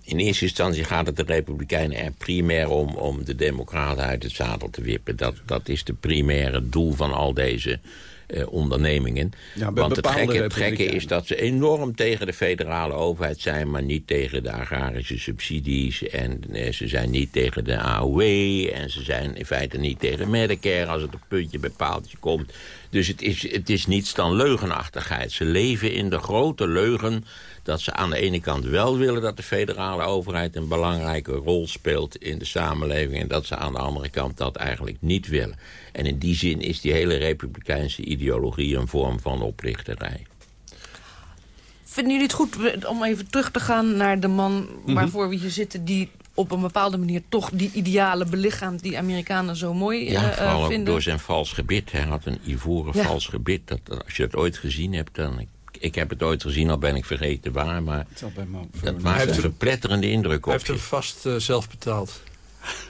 in eerste instantie gaat het de Republikeinen er primair om... om de Democraten uit het zadel te wippen. Dat, dat is de primaire doel van al deze eh, ondernemingen. Ja, Want het gekke, het gekke republikeinen. is dat ze enorm tegen de federale overheid zijn... maar niet tegen de agrarische subsidies. En eh, ze zijn niet tegen de AOW. En ze zijn in feite niet tegen Medicare als het op puntje bij paaltje komt. Dus het is, het is niets dan leugenachtigheid. Ze leven in de grote leugen dat ze aan de ene kant wel willen... dat de federale overheid een belangrijke rol speelt in de samenleving... en dat ze aan de andere kant dat eigenlijk niet willen. En in die zin is die hele republikeinse ideologie een vorm van oplichterij. Vinden jullie het goed om even terug te gaan naar de man Mhm. waarvoor we hier zitten... die op een bepaalde manier toch die ideale belichaamt die Amerikanen zo mooi Ja, eh, eh, vooral ook vinden? door zijn vals gebit. Hij had een ivoren Ja. vals gebit. Dat, dat- als je het ooit gezien hebt, dan... Ik, heb het ooit gezien, al ben ik vergeten waar, maar... Dat maakt een verpletterende indruk op Hij heeft hem vast eh, zelf betaald.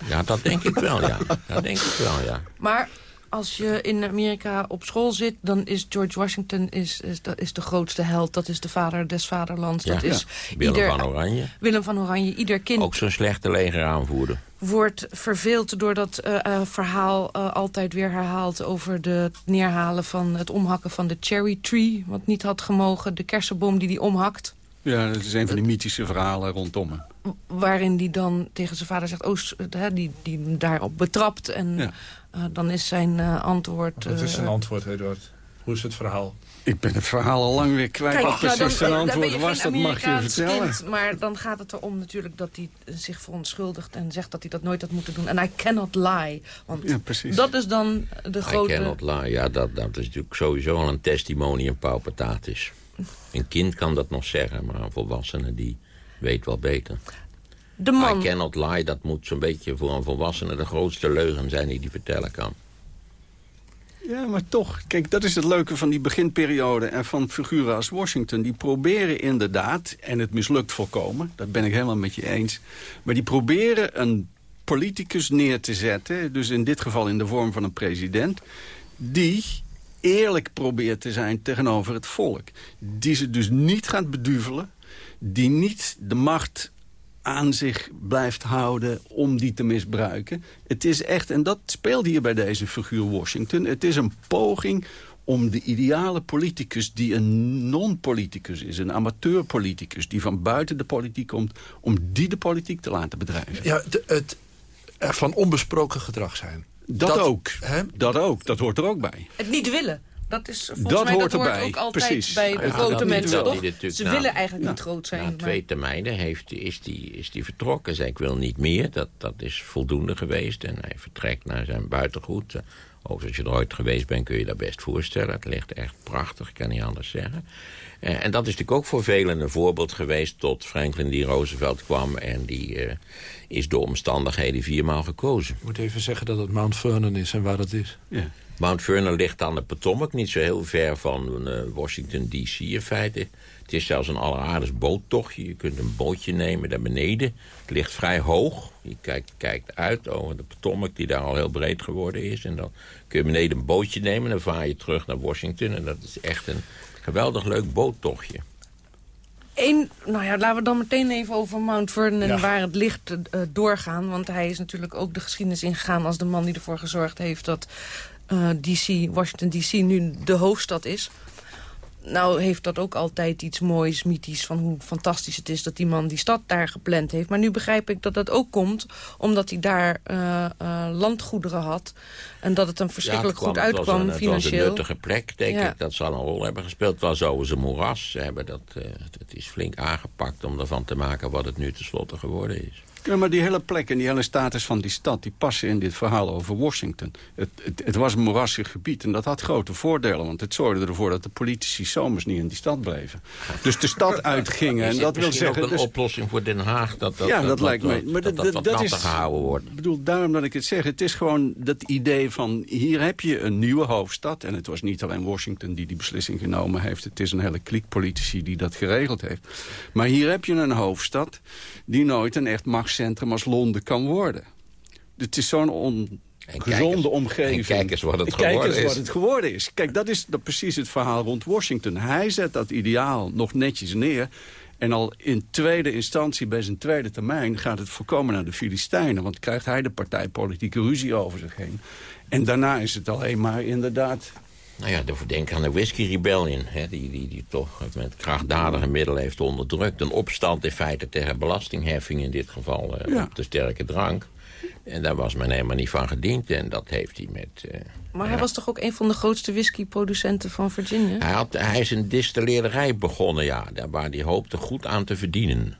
Ja, dat denk ik wel, ja. Dat denk ik wel, ja. Maar als je in Amerika op school zit... dan is George Washington is, is, dat is de grootste held. Dat is de vader des vaderlands. Ja. Dat is Ja. Willem ieder, van Oranje. Willem van Oranje. Ieder kind Ook zo'n slechte legeraanvoerder. wordt verveeld door dat eh, eh, verhaal eh, altijd weer herhaald... over de het neerhalen van het omhakken van de cherry tree... wat niet had gemogen, de kersenboom die die omhakt... Ja, dat is een van die mythische verhalen rondom hem. waarin die dan tegen zijn vader zegt... Oh, die, die hem daarop betrapt. En Ja. Eh, dan is zijn eh, antwoord... Wat is eh, zijn antwoord, Eduard? Hoe is het verhaal? Ik ben het verhaal al lang weer kwijt. Kijk, wat nou, precies zijn eh, dan antwoord was, dat mag je vertellen. kind, maar dan gaat het erom natuurlijk dat hij zich verontschuldigt... en zegt dat hij dat nooit had moeten doen. En I cannot lie. Want Ja, precies. dat is dan de I grote... cannot lie. Ja, dat, dat is natuurlijk sowieso al een testimonium paupatatis. Een kind kan dat nog zeggen, maar een volwassene die weet wel beter. De man, I cannot lie, dat moet zo'n beetje voor een volwassene de grootste leugen zijn die die vertellen kan. Ja, maar toch. Kijk, dat is het leuke van die beginperiode en van figuren als Washington. Die proberen inderdaad, en het mislukt volkomen, dat ben ik helemaal met je eens. Maar die proberen een politicus neer te zetten, dus in dit geval in de vorm van een president, die eerlijk probeert te zijn tegenover het volk. Die ze dus niet gaat beduvelen, die niet de macht aan zich blijft houden om die te misbruiken. Het is echt, en dat speelt hier bij deze figuur Washington... het is een poging om de ideale politicus die een non-politicus is... een amateurpoliticus die van buiten de politiek komt... om die de politiek te laten bedrijven. Ja, de- het er van onbesproken gedrag zijn. Dat, ook. hè? Dat ook. Dat hoort er ook bij. het niet willen. Dat is volgens Dat mij hoort dat hoort erbij, ook altijd precies. bij de Ja, grote mensen, wel. toch? Die Ze na- willen eigenlijk niet groot zijn. Na maar- twee termijnen heeft, is die is die vertrokken. Zei ik wil niet meer. Dat, dat is voldoende geweest. En hij vertrekt naar zijn buitengoed. Eh, Ook als je er ooit geweest bent kun je dat best voorstellen. Het ligt echt prachtig, ik kan niet anders zeggen. Eh, en dat is natuurlijk ook voor velen een voorbeeld geweest... tot Franklin D. Roosevelt kwam. En die eh, is door omstandigheden viermaal gekozen. Ik moet even zeggen dat het Mount Vernon is en waar dat is. Ja. Mount Vernon ligt aan de Potomac, niet zo heel ver van eh, Washington D.C. in feite. Het is zelfs een alleraardig boottochtje. Je kunt een bootje nemen daar beneden. Het ligt vrij hoog. Je kijkt, kijkt uit over de Potomac, die daar al heel breed geworden is. En dan kun je beneden een bootje nemen en dan vaar je terug naar Washington. En dat is echt een geweldig leuk boottochtje. Eén, nou ja, laten we dan meteen even over Mount Vernon en Ja. waar het ligt eh, doorgaan. Want hij is natuurlijk ook de geschiedenis ingegaan als de man die ervoor gezorgd heeft dat eh, DC, Washington DC nu de hoofdstad is. Nou heeft dat ook altijd iets moois, mythisch... van hoe fantastisch het is dat die man die stad daar gepland heeft. Maar nu begrijp ik dat dat ook komt omdat hij daar eh, eh, landgoederen had... en dat het hem verschrikkelijk Ja, het goed kwam- het uitkwam een- Het was een financieel. nuttige plek, denk Ja. ik. Dat zal een rol hebben gespeeld. Het was overigens een moeras. Ze hebben dat, het is flink aangepakt om ervan te maken wat het nu tenslotte geworden is. Ja, maar die hele plek en die hele status van die stad... die passen in dit verhaal over Washington. Het, het, het was een moerassig gebied en dat had grote voordelen... want het zorgde ervoor dat de politici zomers niet in die stad bleven. Dus de stad uitgingen Is en dat wil zeggen... ook een dus- oplossing voor Den Haag? Dat dat, ja, dat, lijkt wat- mij. Maar dat, dat, natter gehouden wordt. Ik bedoel, daarom dat ik het zeg. Het is gewoon dat idee van... hier heb je een nieuwe hoofdstad. En het was niet alleen Washington die die beslissing genomen heeft. Het is een hele kliek politici die dat geregeld heeft. Maar hier heb je een hoofdstad... die nooit een echt machtscentrum als Londen kan worden. Het is zo'n ongezonde omgeving. en kijk eens wat het Kijk geworden eens wat het geworden is. Kijk, dat is dat precies het verhaal rond Washington. Hij zet dat ideaal nog netjes neer... En al in tweede instantie, bij zijn tweede termijn... gaat het voorkomen naar de Filistijnen. Want krijgt hij de partijpolitieke ruzie over zich heen. En daarna is het alleen maar inderdaad Nou ja, denk aan de Whisky Rebellion. Hè, die, die, die toch met krachtdadige middelen heeft onderdrukt. Een opstand in feite tegen belastingheffing in dit geval eh, Ja. op de sterke drank. En daar was men helemaal niet van gediend. En dat heeft hij met... eh, Maar hij was toch ook een van de grootste whiskyproducenten van Virginia? hij, had, hij is een distilleerderij begonnen, ja. Daar waar hij hoopte goed aan te verdienen.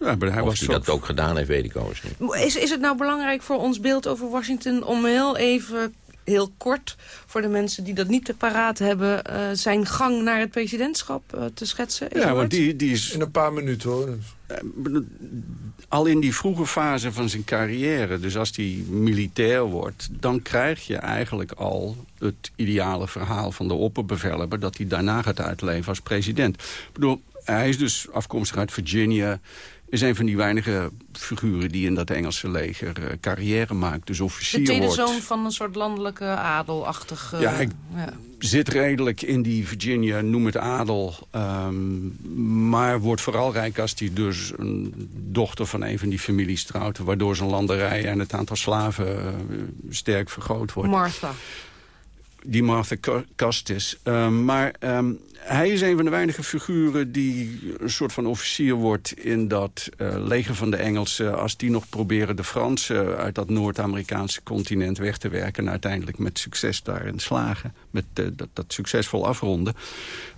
Ja, maar hij of was hij zo- dat ook gedaan heeft, weet ik overigens niet. Is, is het nou belangrijk voor ons beeld over Washington... om heel even, heel kort, voor de mensen die dat niet te paraat hebben... eh, zijn gang naar het presidentschap eh, te schetsen? Ja, want die, die is... In een paar minuten hoor. Al in die vroege fase van zijn carrière, dus als hij militair wordt... dan krijg je eigenlijk al het ideale verhaal van de opperbevelhebber... dat hij daarna gaat uitleven als president. Ik bedoel, hij is dus afkomstig uit Virginia... is een van die weinige figuren die in dat Engelse leger eh, carrière maakt. Dus de officier tweede wordt. zoon van een soort landelijke adelachtig... eh, Ja, zit redelijk in die Virginia, noem het adel. ehm, maar wordt vooral rijk als hij dus een dochter van een van die families trouwt... waardoor zijn landerij en het aantal slaven eh, sterk vergroot wordt. Martha. die Martha Custis. Ehm, maar ehm, hij is een van de weinige figuren die een soort van officier wordt... in dat eh, leger van de Engelsen. Als die nog proberen de Fransen uit dat Noord-Amerikaanse continent weg te werken... en uiteindelijk met succes daarin slagen. Met eh, dat, dat succesvol afronden.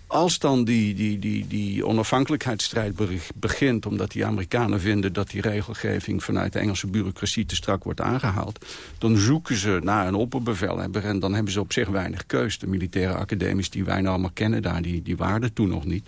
Als dan die, die, die, die onafhankelijkheidsstrijd be- begint... omdat die Amerikanen vinden dat die regelgeving... vanuit de Engelse bureaucratie te strak wordt aangehaald... dan zoeken ze naar een opperbevelhebber... en dan hebben ze op zich weinig keus. De militaire academies die wij nou allemaal kennen daar... die, die waren toen nog niet.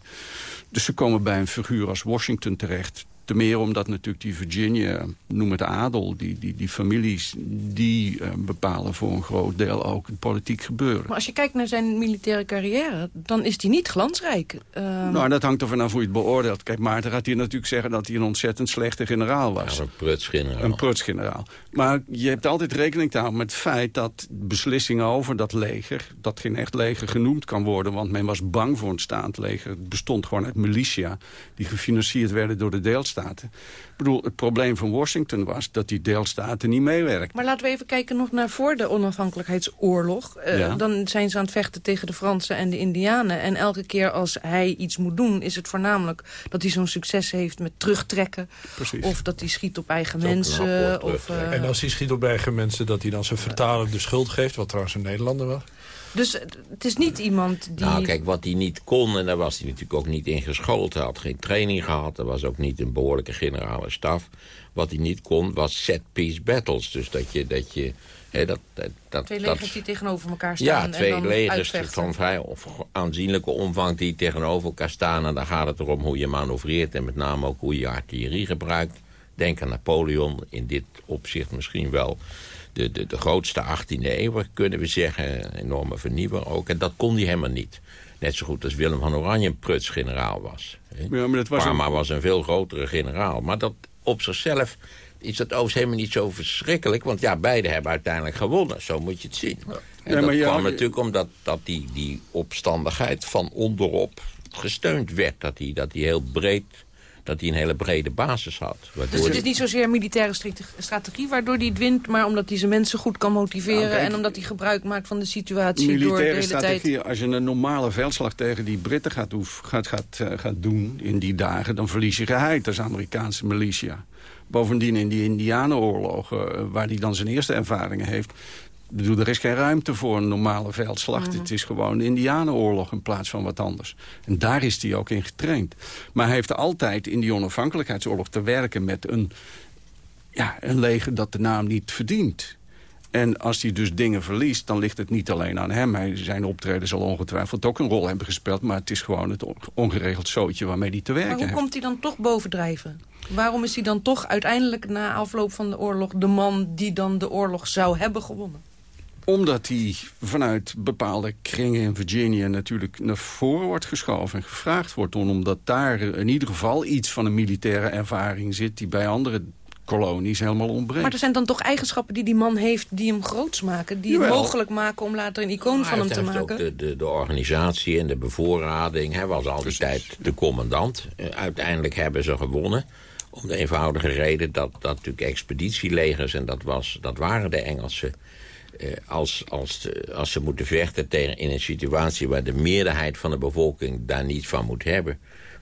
Dus ze komen bij een figuur als Washington terecht... Te meer omdat natuurlijk die Virginia, noem het adel... die, die, die families, die eh, bepalen voor een groot deel ook het politiek gebeuren. Maar als je kijkt naar zijn militaire carrière, dan is die niet glansrijk. Ehm, Nou, dat hangt er vanaf hoe je het beoordeelt. Kijk, Maarten gaat hier natuurlijk zeggen dat hij een ontzettend slechte generaal was. Ja, een prutsgeneraal. Een prutsgeneraal. Maar je hebt altijd rekening te houden met het feit dat beslissingen over dat leger... dat geen echt leger genoemd kan worden, want men was bang voor een staand leger. Het bestond gewoon uit militia die gefinancierd werden door de deelstaten. Ik bedoel, het probleem van Washington was dat die deelstaten niet meewerkten. Maar laten we even kijken nog naar voor de onafhankelijkheidsoorlog. Eh, Ja. Dan zijn ze aan het vechten tegen de Fransen en de Indianen. En elke keer als hij iets moet doen, is het voornamelijk dat hij zo'n succes heeft met terugtrekken. Precies. Of dat hij schiet op eigen mensen. Of, eh, En als hij schiet op eigen mensen, dat hij dan zijn vertaler de schuld geeft. Wat trouwens een Nederlander was. Dus het is niet iemand die... Nou, kijk, wat hij niet kon, en daar was hij natuurlijk ook niet in geschoold. Hij had geen training gehad, er was ook niet een behoorlijke generale staf. Wat hij niet kon, was set-piece battles. Dus dat je... Dat je hè, dat, dat, dat, Twee dat- legers die tegenover elkaar staan ja, en twee dan legers uitvechten. van vrij of aanzienlijke omvang die tegenover elkaar staan. En dan gaat het erom hoe je manoeuvreert en met name ook hoe je artillerie gebruikt. Denk aan Napoleon, in dit opzicht misschien wel de, de, de grootste 18e eeuw, kunnen we zeggen. Een enorme vernieuwer ook. En dat kon hij helemaal niet. Net zo goed als Willem van Oranje een prutsgeneraal was. Ja, maar dat was Parma een- was een veel grotere generaal. Maar dat op zichzelf is dat overigens helemaal niet zo verschrikkelijk. Want ja, beide hebben uiteindelijk gewonnen. Zo moet je het zien. En Ja, dat ja, kwam natuurlijk omdat dat die, die opstandigheid van onderop gesteund werd. Dat hij dat die heel breed, dat hij een hele brede basis had. Waardoor Dus het is niet zozeer militaire strate- strategie waardoor hij het wint... maar omdat hij zijn mensen goed kan motiveren... Nou, kijk, en omdat hij gebruik maakt van de situatie door de militaire hele strategie, tijd... als je een normale veldslag tegen die Britten gaat, gaat, gaat, eh, gaat doen in die dagen... dan verlies je geheid als Amerikaanse militia. Bovendien in die Indianenoorlogen, eh, waar hij dan zijn eerste ervaringen heeft... bedoel, er is geen ruimte voor een normale veldslag. Mhm. Het is gewoon de Indianenoorlog in plaats van wat anders. En daar is hij ook in getraind. Maar hij heeft altijd in die onafhankelijkheidsoorlog te werken met een, ja, een leger dat de naam niet verdient. En als hij dus dingen verliest, dan ligt het niet alleen aan hem. Hij, zijn optreden zal ongetwijfeld ook een rol hebben gespeeld... maar het is gewoon het on- ongeregeld zootje waarmee hij te werken Maar hoe heeft. komt hij dan toch bovendrijven? Waarom is hij dan toch uiteindelijk na afloop van de oorlog... de man die dan de oorlog zou hebben gewonnen? Omdat hij vanuit bepaalde kringen in Virginia natuurlijk naar voren wordt geschoven en gevraagd wordt. om- Omdat daar in ieder geval iets van een militaire ervaring zit die bij andere kolonies helemaal ontbreekt. Maar er zijn dan toch eigenschappen die die man heeft die hem groots maken? Die het mogelijk maken om later een icoon van hem hij te heeft maken? ook de, de, de organisatie en de bevoorrading. Hij was al die tijd de commandant. Eh, uiteindelijk hebben ze gewonnen. Om de eenvoudige reden dat, dat natuurlijk expeditielegers... en dat, was, dat waren de Engelsen... eh, als, als, als ze moeten vechten tegen, in een situatie... waar de meerderheid van de bevolking daar niets van moet hebben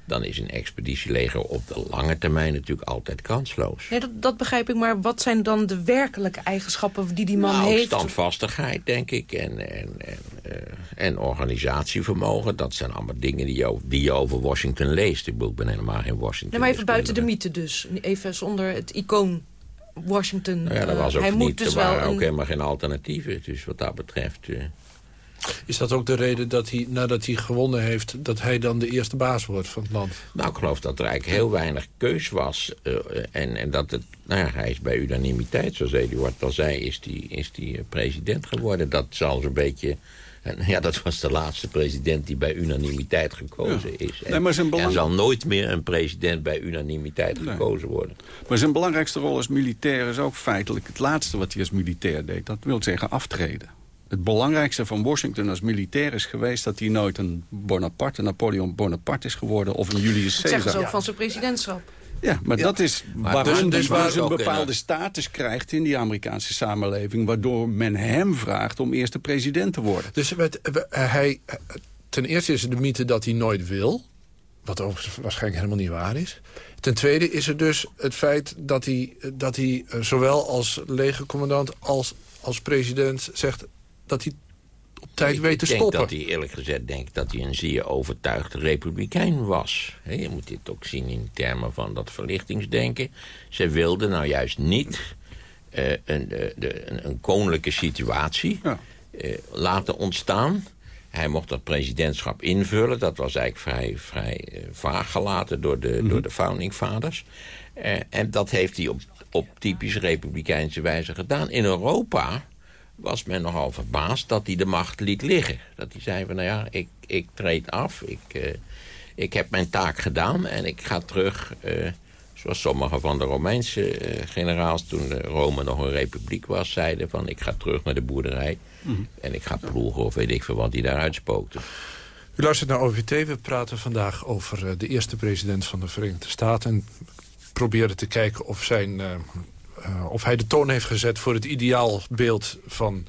dan is een expeditieleger op de lange termijn natuurlijk altijd kansloos. Nee, dat, dat begrijp ik, maar wat zijn dan de werkelijke eigenschappen die die man nou, heeft? standvastigheid, denk ik, en, en, en, uh, en organisatievermogen. Dat zijn allemaal dingen die je, die je over Washington leest. Ik, ben helemaal geen Washington. Nee, maar even buiten de mythe dus. Even zonder het icoon Washington. Nou ja, dat was ook hij niet, moet dus er waren wel ook een... helemaal geen alternatieven. Dus wat dat betreft... Uh, is dat ook de reden dat hij, nadat hij gewonnen heeft... dat hij dan de eerste baas wordt van het land? Nou, ik geloof dat er eigenlijk heel weinig keus was. Uh, en, en dat het... Nou ja, hij is bij unanimiteit, zoals Eduard al zei... is die, is die president geworden. Dat zal zo'n beetje... En ja, dat was de laatste president die bij unanimiteit gekozen ja. is. En, nee, maar zijn belang... Er zal nooit meer een president bij unanimiteit nee. gekozen worden. Maar zijn belangrijkste rol als militair is ook feitelijk... het laatste wat hij als militair deed. Dat wil zeggen aftreden. Het belangrijkste van Washington als militair is geweest... dat hij nooit een Bonaparte, Napoleon Bonaparte is geworden... of een Julius Caesar. Dat zeggen ze ook van zijn presidentschap. Ja, maar Ja. dat is Maar waarom dus- dus, dus waar- een in, bepaalde eh, status krijgt in die Amerikaanse samenleving... waardoor men hem vraagt om eerste president te worden. Dus met, we- hij, ten eerste is er de mythe dat hij nooit wil. Wat overigens waarschijnlijk helemaal niet waar is. Ten tweede is er dus het feit dat hij, dat hij eh, zowel als legercommandant als als president zegt dat hij op tijd ik weet te denk dat hij eerlijk gezegd denkt dat hij een zeer overtuigde republikein was. Je moet dit ook zien in termen van dat verlichtingsdenken. Ze wilden nou juist niet eh, een, eh, de, een, een koninklijke situatie eh, laten ontstaan. Hij mocht dat presidentschap invullen. Dat was eigenlijk vrij, vrij vaag gelaten door de, door de founding fathers. En dat heeft hij op, op typisch republikeinse wijze gedaan. In Europa was men nogal verbaasd dat hij de macht liet liggen. Dat hij zei van, nou ja, ik, ik treed af, ik, eh, ik heb mijn taak gedaan... en ik ga terug, eh, zoals sommige van de Romeinse eh, generaals... toen Rome nog een republiek was, zeiden van... ik ga terug naar de boerderij en ik ga ploegen of weet ik veel wat die daar uitspookte. U luistert naar OVT. We praten vandaag over de eerste president van de Verenigde Staten. En proberen te kijken of, zijn, eh, of hij de toon heeft gezet voor het ideaalbeeld van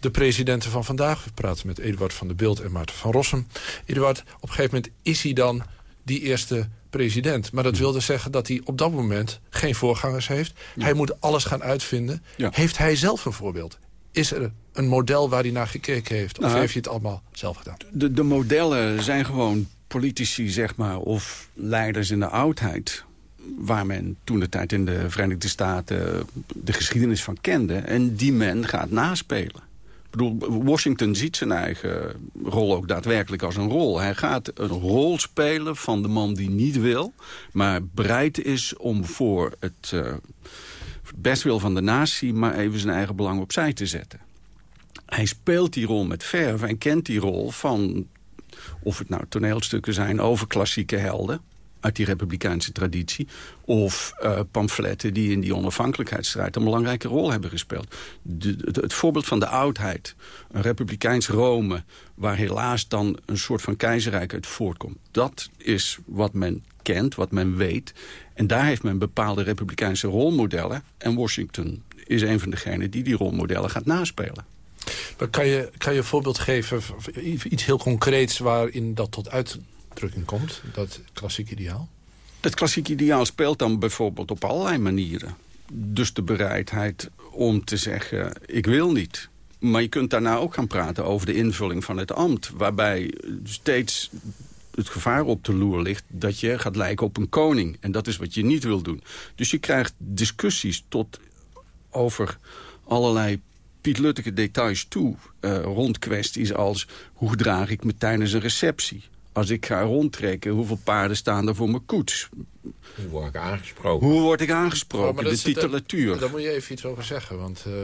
de presidenten van vandaag. We praten met Eduard van der Beeld en Maarten van Rossum. Eduard, op een gegeven moment is hij dan die eerste president. Maar dat wil dus zeggen dat hij op dat moment geen voorgangers heeft. Hij moet alles gaan uitvinden. Heeft hij zelf een voorbeeld? Is er een model waar hij naar gekeken heeft? Of Nou, heeft hij het allemaal zelf gedaan? De, de modellen zijn gewoon politici, zeg maar, of leiders in de oudheid... waar men toen de tijd in de Verenigde Staten de geschiedenis van kende... en die men gaat naspelen. Ik bedoel, Washington ziet zijn eigen rol ook daadwerkelijk als een rol. Hij gaat een rol spelen van de man die niet wil... maar bereid is om voor het, uh, bestwil van de natie... maar even zijn eigen belang opzij te zetten. Hij speelt die rol met verf en kent die rol van... of het nou toneelstukken zijn over klassieke helden uit die republikeinse traditie... of uh, pamfletten die in die onafhankelijkheidsstrijd een belangrijke rol hebben gespeeld. Het, voorbeeld van de oudheid, een republikeins Rome... waar helaas dan een soort van keizerrijk uit voortkomt... dat is wat men kent, wat men weet. En daar heeft men bepaalde republikeinse rolmodellen. En Washington is een van degenen die die rolmodellen gaat naspelen. Kan je, kan je een voorbeeld geven, iets heel concreets... waarin dat tot uit uitdrukking komt, dat klassiek ideaal? Dat klassiek ideaal speelt dan bijvoorbeeld op allerlei manieren. Dus de bereidheid om te zeggen, ik wil niet. Maar je kunt daarna ook gaan praten over de invulling van het ambt... waarbij steeds het gevaar op de loer ligt dat je gaat lijken op een koning. En dat is wat je niet wil doen. Dus je krijgt discussies tot over allerlei pietluttige details toe... Uh, rond kwesties als hoe draag ik me tijdens een receptie als ik ga rondtrekken, hoeveel paarden staan er voor mijn koets? Hoe word ik aangesproken? Hoe word ik aangesproken? Oh, de titulatuur. Daar moet je even iets over zeggen, want uh,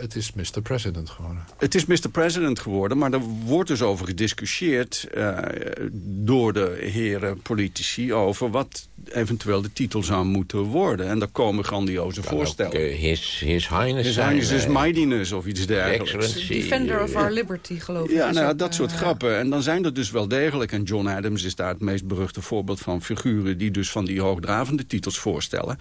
het is Mr. President geworden. Het is Mr. President geworden, maar er wordt dus over gediscussieerd... Uh, door de heren politici over wat eventueel de titel zou moeten worden. En daar komen grandioze kan voorstellen. Ook, uh, his, his Highness His Highness is Mightiness of iets dergelijks. Defender of Our Liberty, geloof ik. Ja, nou, ook, dat soort grappen. En dan zijn er dus wel degelijk... en John Adams is daar het meest beruchte voorbeeld van figuren... die dus van die hoogdravende titels voorstellen.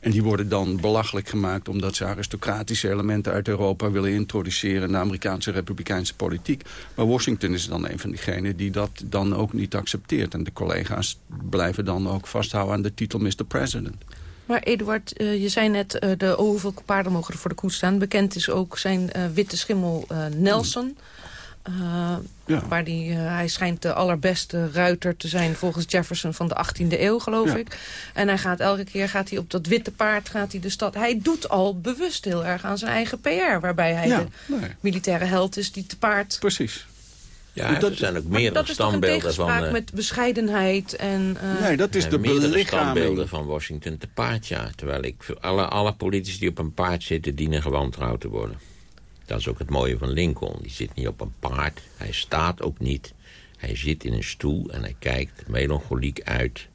En die worden dan belachelijk gemaakt omdat ze aristocratische elementen uit Europa willen introduceren in de Amerikaanse republikeinse politiek. Maar Washington is dan een van diegenen die dat dan ook niet accepteert. En de collega's blijven dan ook vasthouden aan de titel Mr. President. Maar Eduard, uh, je zei net, uh, de, hoeveel paarden mogen er voor de koets staan? Bekend is ook zijn uh, witte schimmel Nelson. Ja. Waar die, hij schijnt de allerbeste ruiter te zijn volgens Jefferson van de 18e eeuw, geloof ja. ik. En hij gaat elke keer gaat hij op dat witte paard gaat hij de stad. Hij doet al bewust heel erg aan zijn eigen PR, waarbij hij ja, de nee. militaire held is die te paard... Precies. Ja, dat, er zijn ook meerdere standbeelden van... Dat is met bescheidenheid en... Uh... Nee, dat is de meerdere standbeelden van Washington te paard, ja. Terwijl ik... Alle, alle politici die op een paard zitten, dienen gewantrouwd te worden. Dat is ook het mooie van Lincoln. Die zit niet op een paard. Hij staat ook niet. Hij zit in een stoel en hij kijkt melancholiek uit...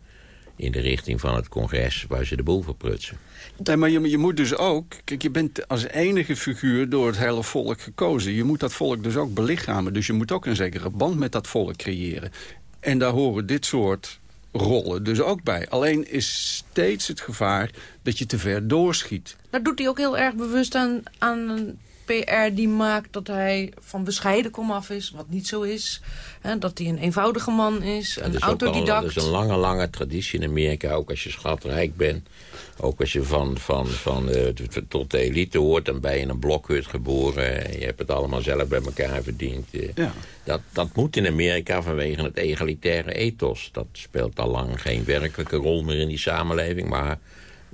in de richting van het congres waar ze de boel verprutsen. Nee, maar je, je, moet dus ook... Kijk, je bent als enige figuur door het hele volk gekozen. Je moet dat volk dus ook belichamen. Dus je moet ook een zekere band met dat volk creëren. En daar horen dit soort rollen dus ook bij. Alleen is steeds het gevaar dat je te ver doorschiet. Daar doet hij ook heel erg bewust aan, aan een PR die maakt dat hij van bescheiden komaf is, wat niet zo is. Hè, dat hij een eenvoudige man is, een autodidact. Dat is een lange, lange traditie in Amerika, ook als je schatrijk bent. Ook als je van, van, van uh, tot de elite hoort, dan ben je in een blokhut geboren. En je hebt het allemaal zelf bij elkaar verdiend. Ja. Dat, dat moet in Amerika vanwege het egalitaire ethos. Dat speelt al lang geen werkelijke rol meer in die samenleving. Maar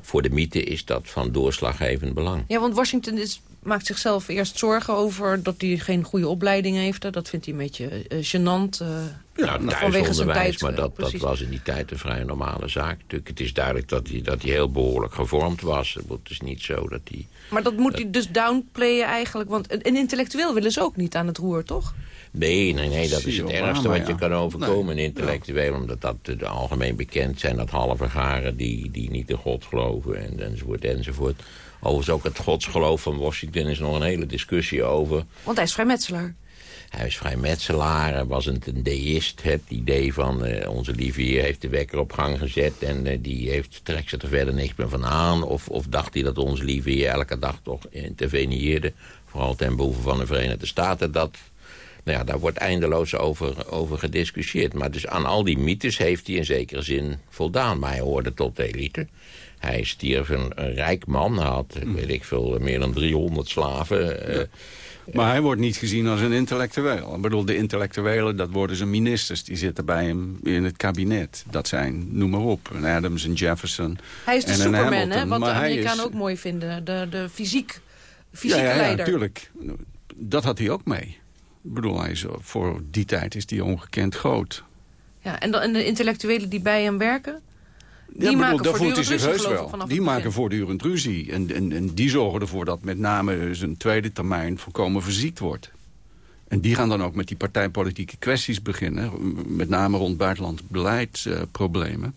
voor de mythe is dat van doorslaggevend belang. Ja, want Washington is maakt zichzelf eerst zorgen over dat hij geen goede opleiding heeft. Dat vindt hij een beetje uh, gênant. Uh, ja, vanwege zijn tijd. Maar dat, dat was in die tijd een vrij normale zaak. Natuurlijk, het is duidelijk dat hij, dat hij heel behoorlijk gevormd was. Het is niet zo dat hij... Maar dat moet hij dus downplayen eigenlijk. Want een intellectueel willen ze ook niet aan het roer, toch? Nee, nee, nee, dat is het ergste wat je kan overkomen, nee. intellectueel. Omdat dat de algemeen bekend zijn, dat halve garen die, die niet in God geloven en, enzovoort enzovoort. Overigens ook het godsgeloof van Washington is nog een hele discussie over. Want hij is vrijmetselaar. Hij is vrijmetselaar, hij was een, een deïst. Het idee van uh, onze lieve heer heeft de wekker op gang gezet... en uh, die heeft, trekt zich er verder niks meer van aan. Of, of dacht hij dat onze lieve heer elke dag toch interveneerde... vooral ten behoeve van de Verenigde Staten. Dat, nou ja, daar wordt eindeloos over, over gediscussieerd. Maar dus aan al die mythes heeft hij in zekere zin voldaan. Maar hij hoorde tot de elite. Hij stierf een, een rijk man, had, mm. weet ik veel, meer dan 300 slaven. Ja. Maar hij wordt niet gezien als een intellectueel. Ik bedoel, de intellectuelen, dat worden zijn ministers. Die zitten bij hem in het kabinet. Dat zijn, noem maar op, een Adams en Jefferson. Hij is de Superman, hè? Wat de Amerikanen is... ook mooi vinden. De, de fysiek, fysieke ja, ja, leider. Ja, natuurlijk. Dat had hij ook mee. Ik bedoel, hij is, voor die tijd is hij ongekend groot. Ja, en de, en de intellectuelen die bij hem werken? Die ja, maken bedoel, voelt hij zich heus wel. Die maken voortdurend ruzie. En, en, en die zorgen ervoor dat met name zijn tweede termijn volkomen verziekt wordt. En die gaan dan ook met die partijpolitieke kwesties beginnen. Met name rond buitenland beleidsproblemen.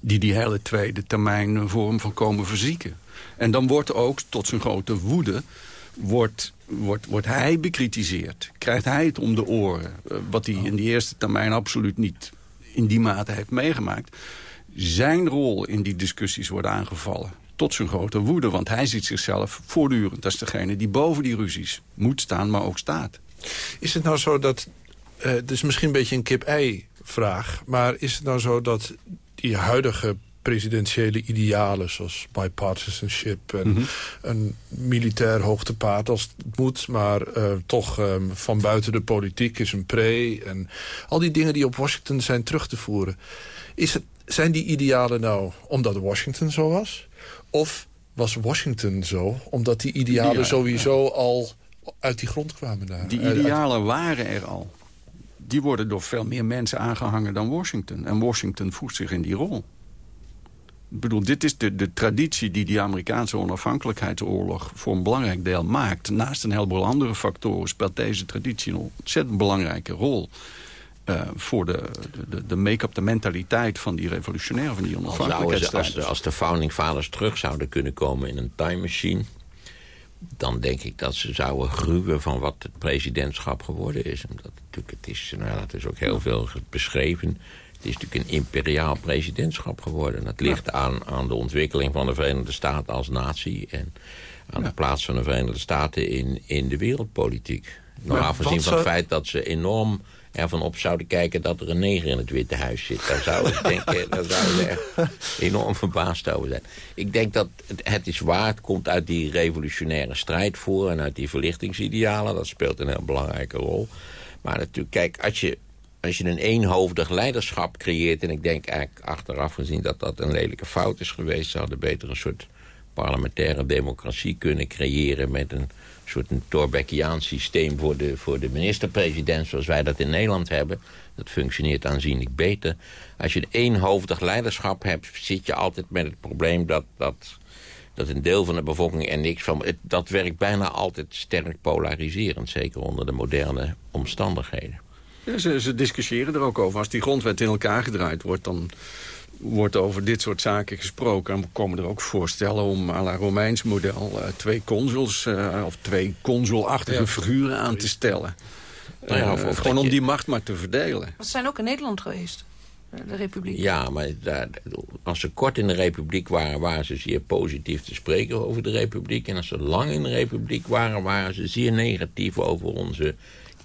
die die hele tweede termijn voor hem volkomen verzieken. En dan wordt ook, tot zijn grote woede... wordt, wordt, wordt hij bekritiseerd. Krijgt hij het om de oren. Wat hij in die eerste termijn absoluut niet in die mate heeft meegemaakt zijn rol in die discussies wordt aangevallen. Tot zijn grote woede, want hij ziet zichzelf voortdurend als degene die boven die ruzies moet staan, maar ook staat. Is het nou zo dat, uh, het is misschien een beetje een kip-ei vraag, maar is het nou zo dat die huidige presidentiële idealen... zoals bipartisanship en Mhm. een militair hoogtepaard als het moet... maar eh, toch ehm, van buiten de politiek is een pre... en al die dingen die op Washington zijn terug te voeren. Is het, zijn die idealen nou omdat Washington zo was? Of was Washington zo omdat die idealen Idealen, sowieso al uit die grond kwamen daar? Die Eh, uit- idealen waren er al. Die worden door veel meer mensen aangehangen dan Washington. En Washington voegt zich in die rol. Ik bedoel, dit is de, de traditie die die Amerikaanse onafhankelijkheidsoorlog... voor een belangrijk deel maakt. Naast een heleboel andere factoren speelt deze traditie een ontzettend belangrijke rol... eh, voor de, de, de make-up, de mentaliteit van die revolutionaire, van die Als, als, onafhankelijkheidsstrijders. de, als de founding fathers terug zouden kunnen komen in een time machine... dan denk ik dat ze zouden gruwen van wat het presidentschap geworden is. Omdat natuurlijk, het is, nou, dat is ook heel veel beschreven. Het is natuurlijk een imperiaal presidentschap geworden. Dat ligt aan, aan de ontwikkeling van de Verenigde Staten als natie... en aan de plaats van de Verenigde Staten in, in de wereldpolitiek. Nog afgezien van het feit dat ze enorm ervan op zouden kijken dat er een neger in het Witte Huis zit. Daar zouden ze, denken, daar zouden ze enorm verbaasd over zijn. Ik denk dat het, het is waar, het komt uit die revolutionaire strijd voor... en uit die verlichtingsidealen, dat speelt een heel belangrijke rol. Maar natuurlijk, kijk, als je, als je een eenhoofdig leiderschap creëert... en ik denk eigenlijk achteraf gezien dat dat een lelijke fout is geweest... zouden beter een soort parlementaire democratie kunnen creëren... met een soort een Thorbeckiaans systeem voor de, voor de minister-president... zoals wij dat in Nederland hebben. Dat functioneert aanzienlijk beter. Als je een eenhoofdig leiderschap hebt... zit je altijd met het probleem dat, dat, dat een deel van de bevolking er niks van... dat werkt bijna altijd sterk polariserend. Zeker onder de moderne omstandigheden. Ze discussiëren er ook over. Als die grondwet in elkaar gedraaid wordt... dan wordt over dit soort zaken gesproken. En komen er ook voorstellen om à la Romeins model... Uh, twee consuls uh, of twee consulachtige ja. figuren aan te stellen. Nou ja, uh, gewoon om die macht maar te verdelen. Dat zijn ook in Nederland geweest, de Republiek. Ja, maar daar, als ze kort in de Republiek waren... waren ze zeer positief te spreken over de Republiek. En als ze lang in de Republiek waren... waren ze zeer negatief over onze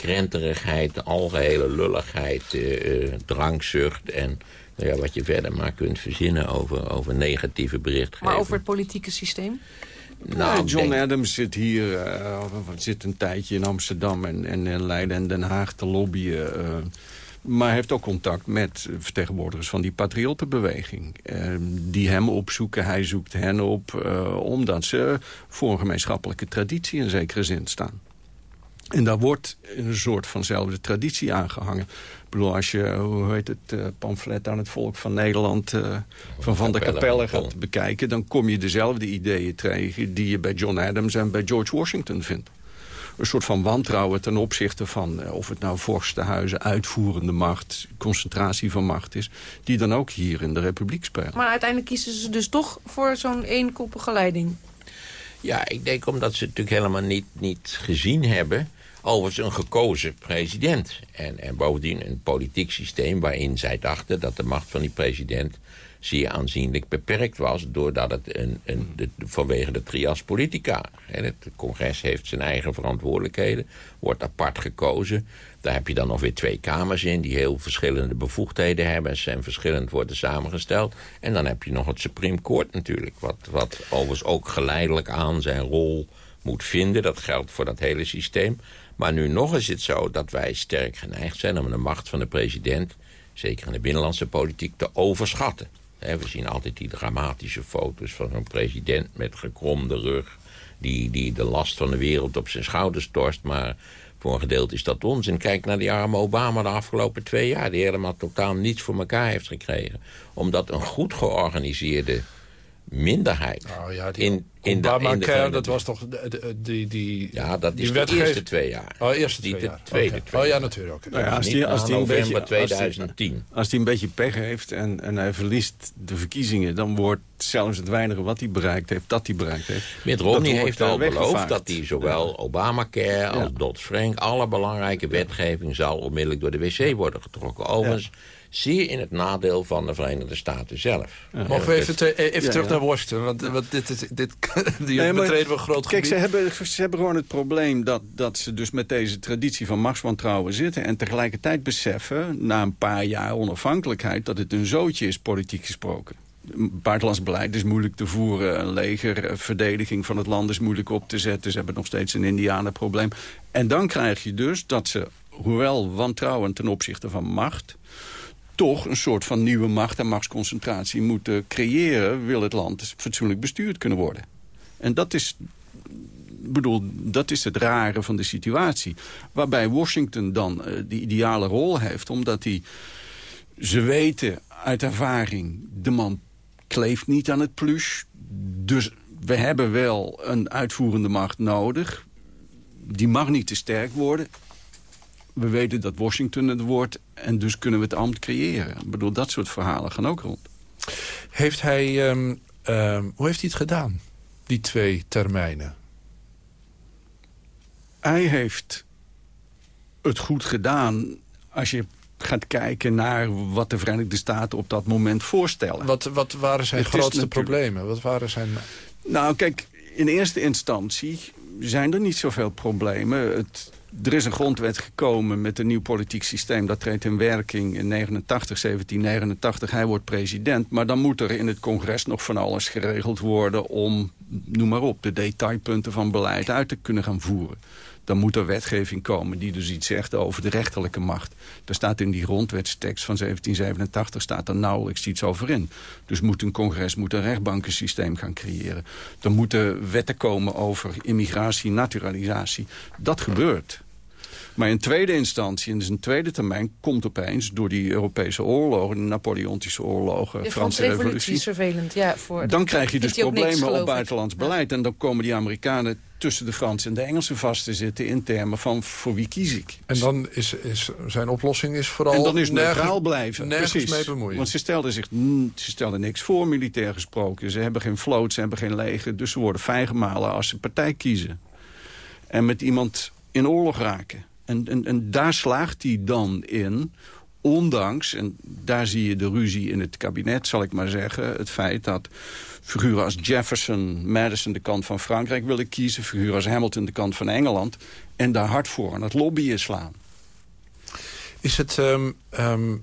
krenterigheid... algehele lulligheid, drankzucht en nou ja, wat je verder maar kunt verzinnen over, over negatieve berichtgeving. Maar over het politieke systeem? Nou, John denk... Adams zit hier, uh, zit een tijdje in Amsterdam en, en in Leiden en Den Haag te lobbyen. Uh, maar heeft ook contact met vertegenwoordigers van die patriottenbeweging. Uh, die hem opzoeken, hij zoekt hen op, omdat ze voor een gemeenschappelijke traditie in zekere zin staan. En daar wordt een soort vanzelfde traditie aangehangen. Ik bedoel, als je, hoe heet het, uh, pamflet aan het volk van Nederland... Uh, van Van der Capelle gaat bekijken... dan kom je dezelfde ideeën tegen die je bij John Adams en bij George Washington vindt. Een soort van wantrouwen ten opzichte van uh, of het nou vorstenhuizen, uitvoerende macht, concentratie van macht is, die dan ook hier in de Republiek spelen. Maar uiteindelijk kiezen ze dus toch voor zo'n eenkoppige leiding. Ja, ik denk omdat ze het natuurlijk helemaal niet, niet gezien hebben overigens een gekozen president. En, en bovendien een politiek systeem waarin zij dachten dat de macht van die president zeer aanzienlijk beperkt was... doordat het een, een, de, vanwege de trias politica... Hè, het congres heeft zijn eigen verantwoordelijkheden, wordt apart gekozen. Daar heb je dan nog weer twee kamers in... die heel verschillende bevoegdheden hebben... en verschillend worden samengesteld. En dan heb je nog het Supreme Court natuurlijk... wat, wat overigens ook geleidelijk aan zijn rol moet vinden. Dat geldt voor dat hele systeem. Maar nu nog is het zo dat wij sterk geneigd zijn om de macht van de president... zeker in de binnenlandse politiek, te overschatten. We zien altijd die dramatische foto's van een president met gekromde rug... Die, die de last van de wereld op zijn schouders torst. Maar voor een gedeelte is dat onzin. Kijk naar die arme Obama de afgelopen twee jaar... die helemaal totaal niets voor elkaar heeft gekregen. Omdat een goed georganiseerde minderheid. Nou ja, die in, in de, in de Care, dat was toch die, die... Ja, dat die is de eerste twee jaar. Oh, eerste twee de jaar. tweede Okay. twee Oh ja, natuurlijk. Okay. Nou ja, als die, als die een beetje, als die- 2010. Als hij een beetje pech heeft en, en hij verliest de verkiezingen... dan wordt zelfs het weinige wat hij bereikt heeft, dat hij bereikt heeft... Mitt Romney heeft al beloofd dat hij zowel Obamacare als Dodd-Frank... alle belangrijke wetgeving zal onmiddellijk door de wc worden getrokken. Overigens zeer in het nadeel van de Verenigde Staten zelf. Mogen we even, te- even Ja, terug ja. naar Washington? Want, want dit, is- dit, die Nee, maar- betreden we een groot Kijk, gebied. ze hebben, ze hebben gewoon het probleem dat, dat ze dus met deze traditie van machtswantrouwen zitten... en tegelijkertijd beseffen, na een paar jaar onafhankelijkheid... dat het een zootje is, politiek gesproken. Buitenlands beleid is moeilijk te voeren. Een leger, verdediging van het land is moeilijk op te zetten. Ze hebben nog steeds een indianenprobleem. En dan krijg je dus dat ze, hoewel wantrouwen ten opzichte van macht... toch een soort van nieuwe macht en machtsconcentratie moeten creëren... wil het land fatsoenlijk bestuurd kunnen worden. En dat is bedoel, dat is het rare van de situatie. Waarbij Washington dan eh, die ideale rol heeft, omdat hij... Ze weten uit ervaring, de man kleeft niet aan het plus. Dus we hebben wel een uitvoerende macht nodig. Die mag niet te sterk worden. We weten dat Washington het wordt en dus kunnen we het ambt creëren. Ik bedoel, dat soort verhalen gaan ook rond. Heeft hij, ehm, ehm, hoe heeft hij het gedaan, die twee termijnen? Hij heeft het goed gedaan als je gaat kijken naar wat de Verenigde Staten op dat moment voorstellen. Wat, wat waren zijn Het grootste problemen? Wat waren zijn... Nou, kijk, in eerste instantie zijn er niet zoveel problemen. Het, er is een grondwet gekomen met een nieuw politiek systeem. Dat treedt in werking in 89, 1789. Hij wordt president. Maar dan moet er in het congres nog van alles geregeld worden... om, noem maar op, de detailpunten van beleid uit te kunnen gaan voeren. Dan moet er wetgeving komen die dus iets zegt over de rechterlijke macht. Daar staat in die grondwetstekst van 1787 staat er nauwelijks iets over in. Dus moet een congres moet een rechtbankensysteem gaan creëren. Er moeten wetten komen over immigratie, naturalisatie. Dat gebeurt. Maar in tweede instantie, in zijn tweede termijn... komt opeens door die Europese oorlogen, de Napoleontische oorlogen... De Franse revolutie... is vervelend, ja. Voor, Dan krijg je dus problemen op buitenlands beleid. En dan komen die Amerikanen tussen de Fransen en de Engelsen vast te zitten... in termen van voor wie kies ik. En dan is, is zijn oplossing is vooral... En dan is nergens- neutraal blijven. Nergens Precies. mee bemoeien. Want ze stelden, zich, mm, ze stelden niks voor, militair gesproken. Ze hebben geen vloot, ze hebben geen leger. Dus ze worden vijgemalen als ze partij kiezen. En met iemand in oorlog raken. En, en, en daar slaagt hij dan in... Ondanks, en daar zie je de ruzie in het kabinet, zal ik maar zeggen... het feit dat figuren als Jefferson, Madison de kant van Frankrijk willen kiezen... figuren als Hamilton de kant van Engeland... en daar hard voor aan het lobbyen slaan. Is het, ehm, ehm,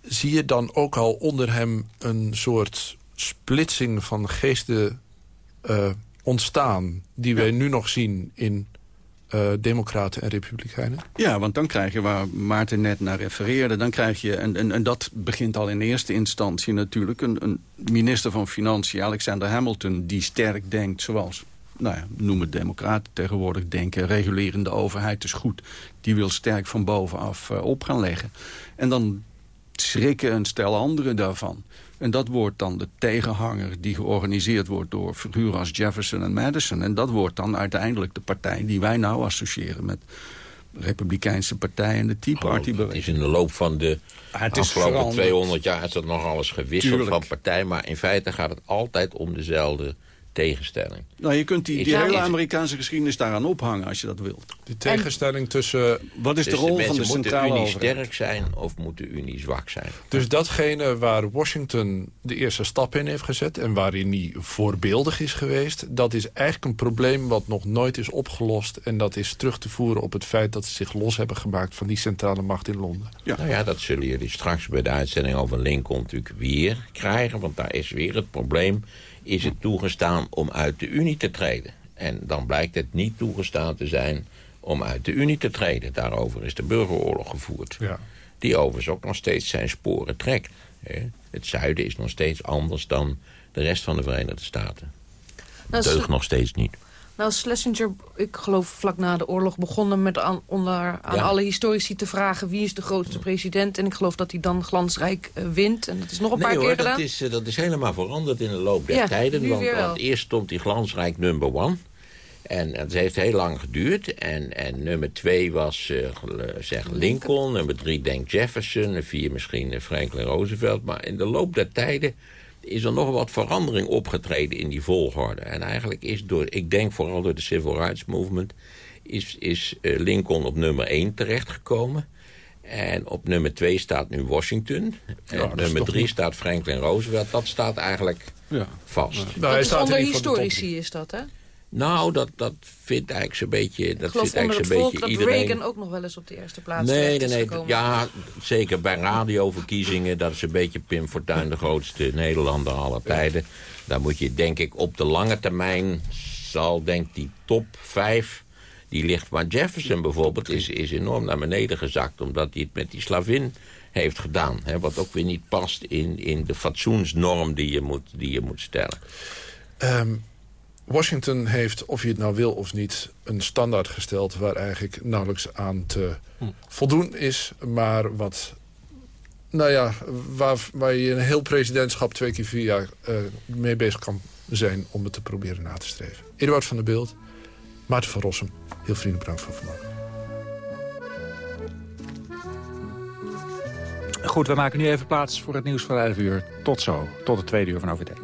zie je dan ook al onder hem een soort splitsing van geesten eh, ontstaan... die wij nu nog zien in eh, democraten en republikeinen? Ja, want dan krijg je waar Maarten net naar refereerde... dan krijg je, en, en, dat begint al in eerste instantie natuurlijk... een, een minister van Financiën, Alexander Hamilton... die sterk denkt zoals, nou ja, noem het democraten tegenwoordig denken... regulerende overheid is goed. Die wil sterk van bovenaf eh, op gaan leggen. En dan schrikken een stel anderen daarvan. En dat wordt dan de tegenhanger die georganiseerd wordt door figuren als Jefferson en Madison. En dat wordt dan uiteindelijk de partij die wij nou associëren met de Republikeinse Partij en de Tea Party Het is in de loop van de is afgelopen veranderd. 200 jaar is dat nog alles gewisseld Tuurlijk. van partij. Maar in feite gaat het altijd om dezelfde tegenstelling. Nou, je kunt die, die hele Amerikaanse geschiedenis daaraan ophangen als je dat wilt. Die tegenstelling tussen... Wat is de Dus rol van mensen de moeten centrale Unie overheid? sterk zijn of moet de Unie zwak zijn? Dus datgene waar Washington de eerste stap in heeft gezet... en waarin hij voorbeeldig is geweest... dat is eigenlijk een probleem wat nog nooit is opgelost. En dat is terug te voeren op het feit dat ze zich los hebben gemaakt... van die centrale macht in Londen. Nou ja, dat zullen jullie straks bij de uitzending over Lincoln natuurlijk weer krijgen. Want daar is weer het probleem. Is het toegestaan om uit de Unie te treden? En dan blijkt het niet toegestaan te zijn om uit de Unie te treden. Daarover is de burgeroorlog gevoerd. Ja. Die overigens ook nog steeds zijn sporen trekt. hè. Het zuiden is nog steeds anders dan de rest van de Verenigde Staten. Nou, Deugt nog steeds niet. Nou, Schlesinger, ik geloof vlak na de oorlog... begonnen met aan, onder, aan Ja. alle historici te vragen... wie is de grootste president? En ik geloof dat hij dan glansrijk eh, wint. En dat is nog een nee paar hoor, keer dat gedaan. is, eh, dat is helemaal veranderd in de loop der Ja, tijden. Want, eerst stond die glansrijk number one. En het heeft heel lang geduurd. En, en nummer twee was eh, zeg Lincoln. Nummer drie denk Jefferson. En vier misschien Franklin Roosevelt. Maar in de loop der tijden is er nog wat verandering opgetreden in die volgorde. En eigenlijk is door, ik denk vooral door de Civil Rights Movement... is, is eh, Lincoln op nummer één terechtgekomen. En op nummer twee staat nu Washington. En op nummer toch drie niet- staat Franklin Roosevelt. Dat staat eigenlijk Ja. vast. Nou, dat is onder historici is dat, hè? Nou, dat, dat vindt eigenlijk zo'n beetje... Dat Ik geloof vindt eigenlijk zo'n volk beetje dat iedereen... Reagan ook nog wel eens op de eerste plaats Nee, terecht nee, is nee. gekomen. Ja, zeker bij radioverkiezingen. Dat is een beetje Pim Fortuyn, de grootste Nederlander aller tijden. Daar moet je, denk ik, op de lange termijn... zal, denk ik, die top vijf... Die ligt, maar Jefferson bijvoorbeeld is, is enorm naar beneden gezakt... omdat hij het met die slavin heeft gedaan. Hè, wat ook weer niet past in, in de fatsoensnorm die je moet, die je moet stellen. Ehm, Washington heeft, of je het nou wil of niet, een standaard gesteld... waar eigenlijk nauwelijks aan te voldoen is. Maar wat, nou ja, waar, waar je een heel presidentschap twee keer vier jaar eh, mee bezig kan zijn... om het te proberen na te streven. Eduard van der Beeld, Maarten van Rossum, heel vriendelijk bedankt voor vandaag. Goed, we maken nu even plaats voor het nieuws van 11 uur. Tot zo, tot het tweede uur van OVT.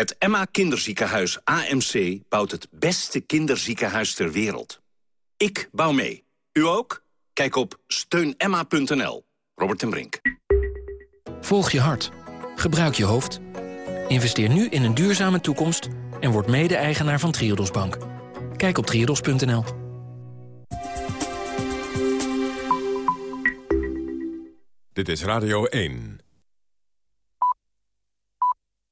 Het Emma Kinderziekenhuis AMC bouwt het beste kinderziekenhuis ter wereld. Ik bouw mee. U ook? Kijk op steunemma.nl. Robert ten Brink. Volg je hart. Gebruik je hoofd. Investeer nu in een duurzame toekomst en word mede-eigenaar van Triodos Bank. Kijk op triodos.nl. Dit is Radio 1.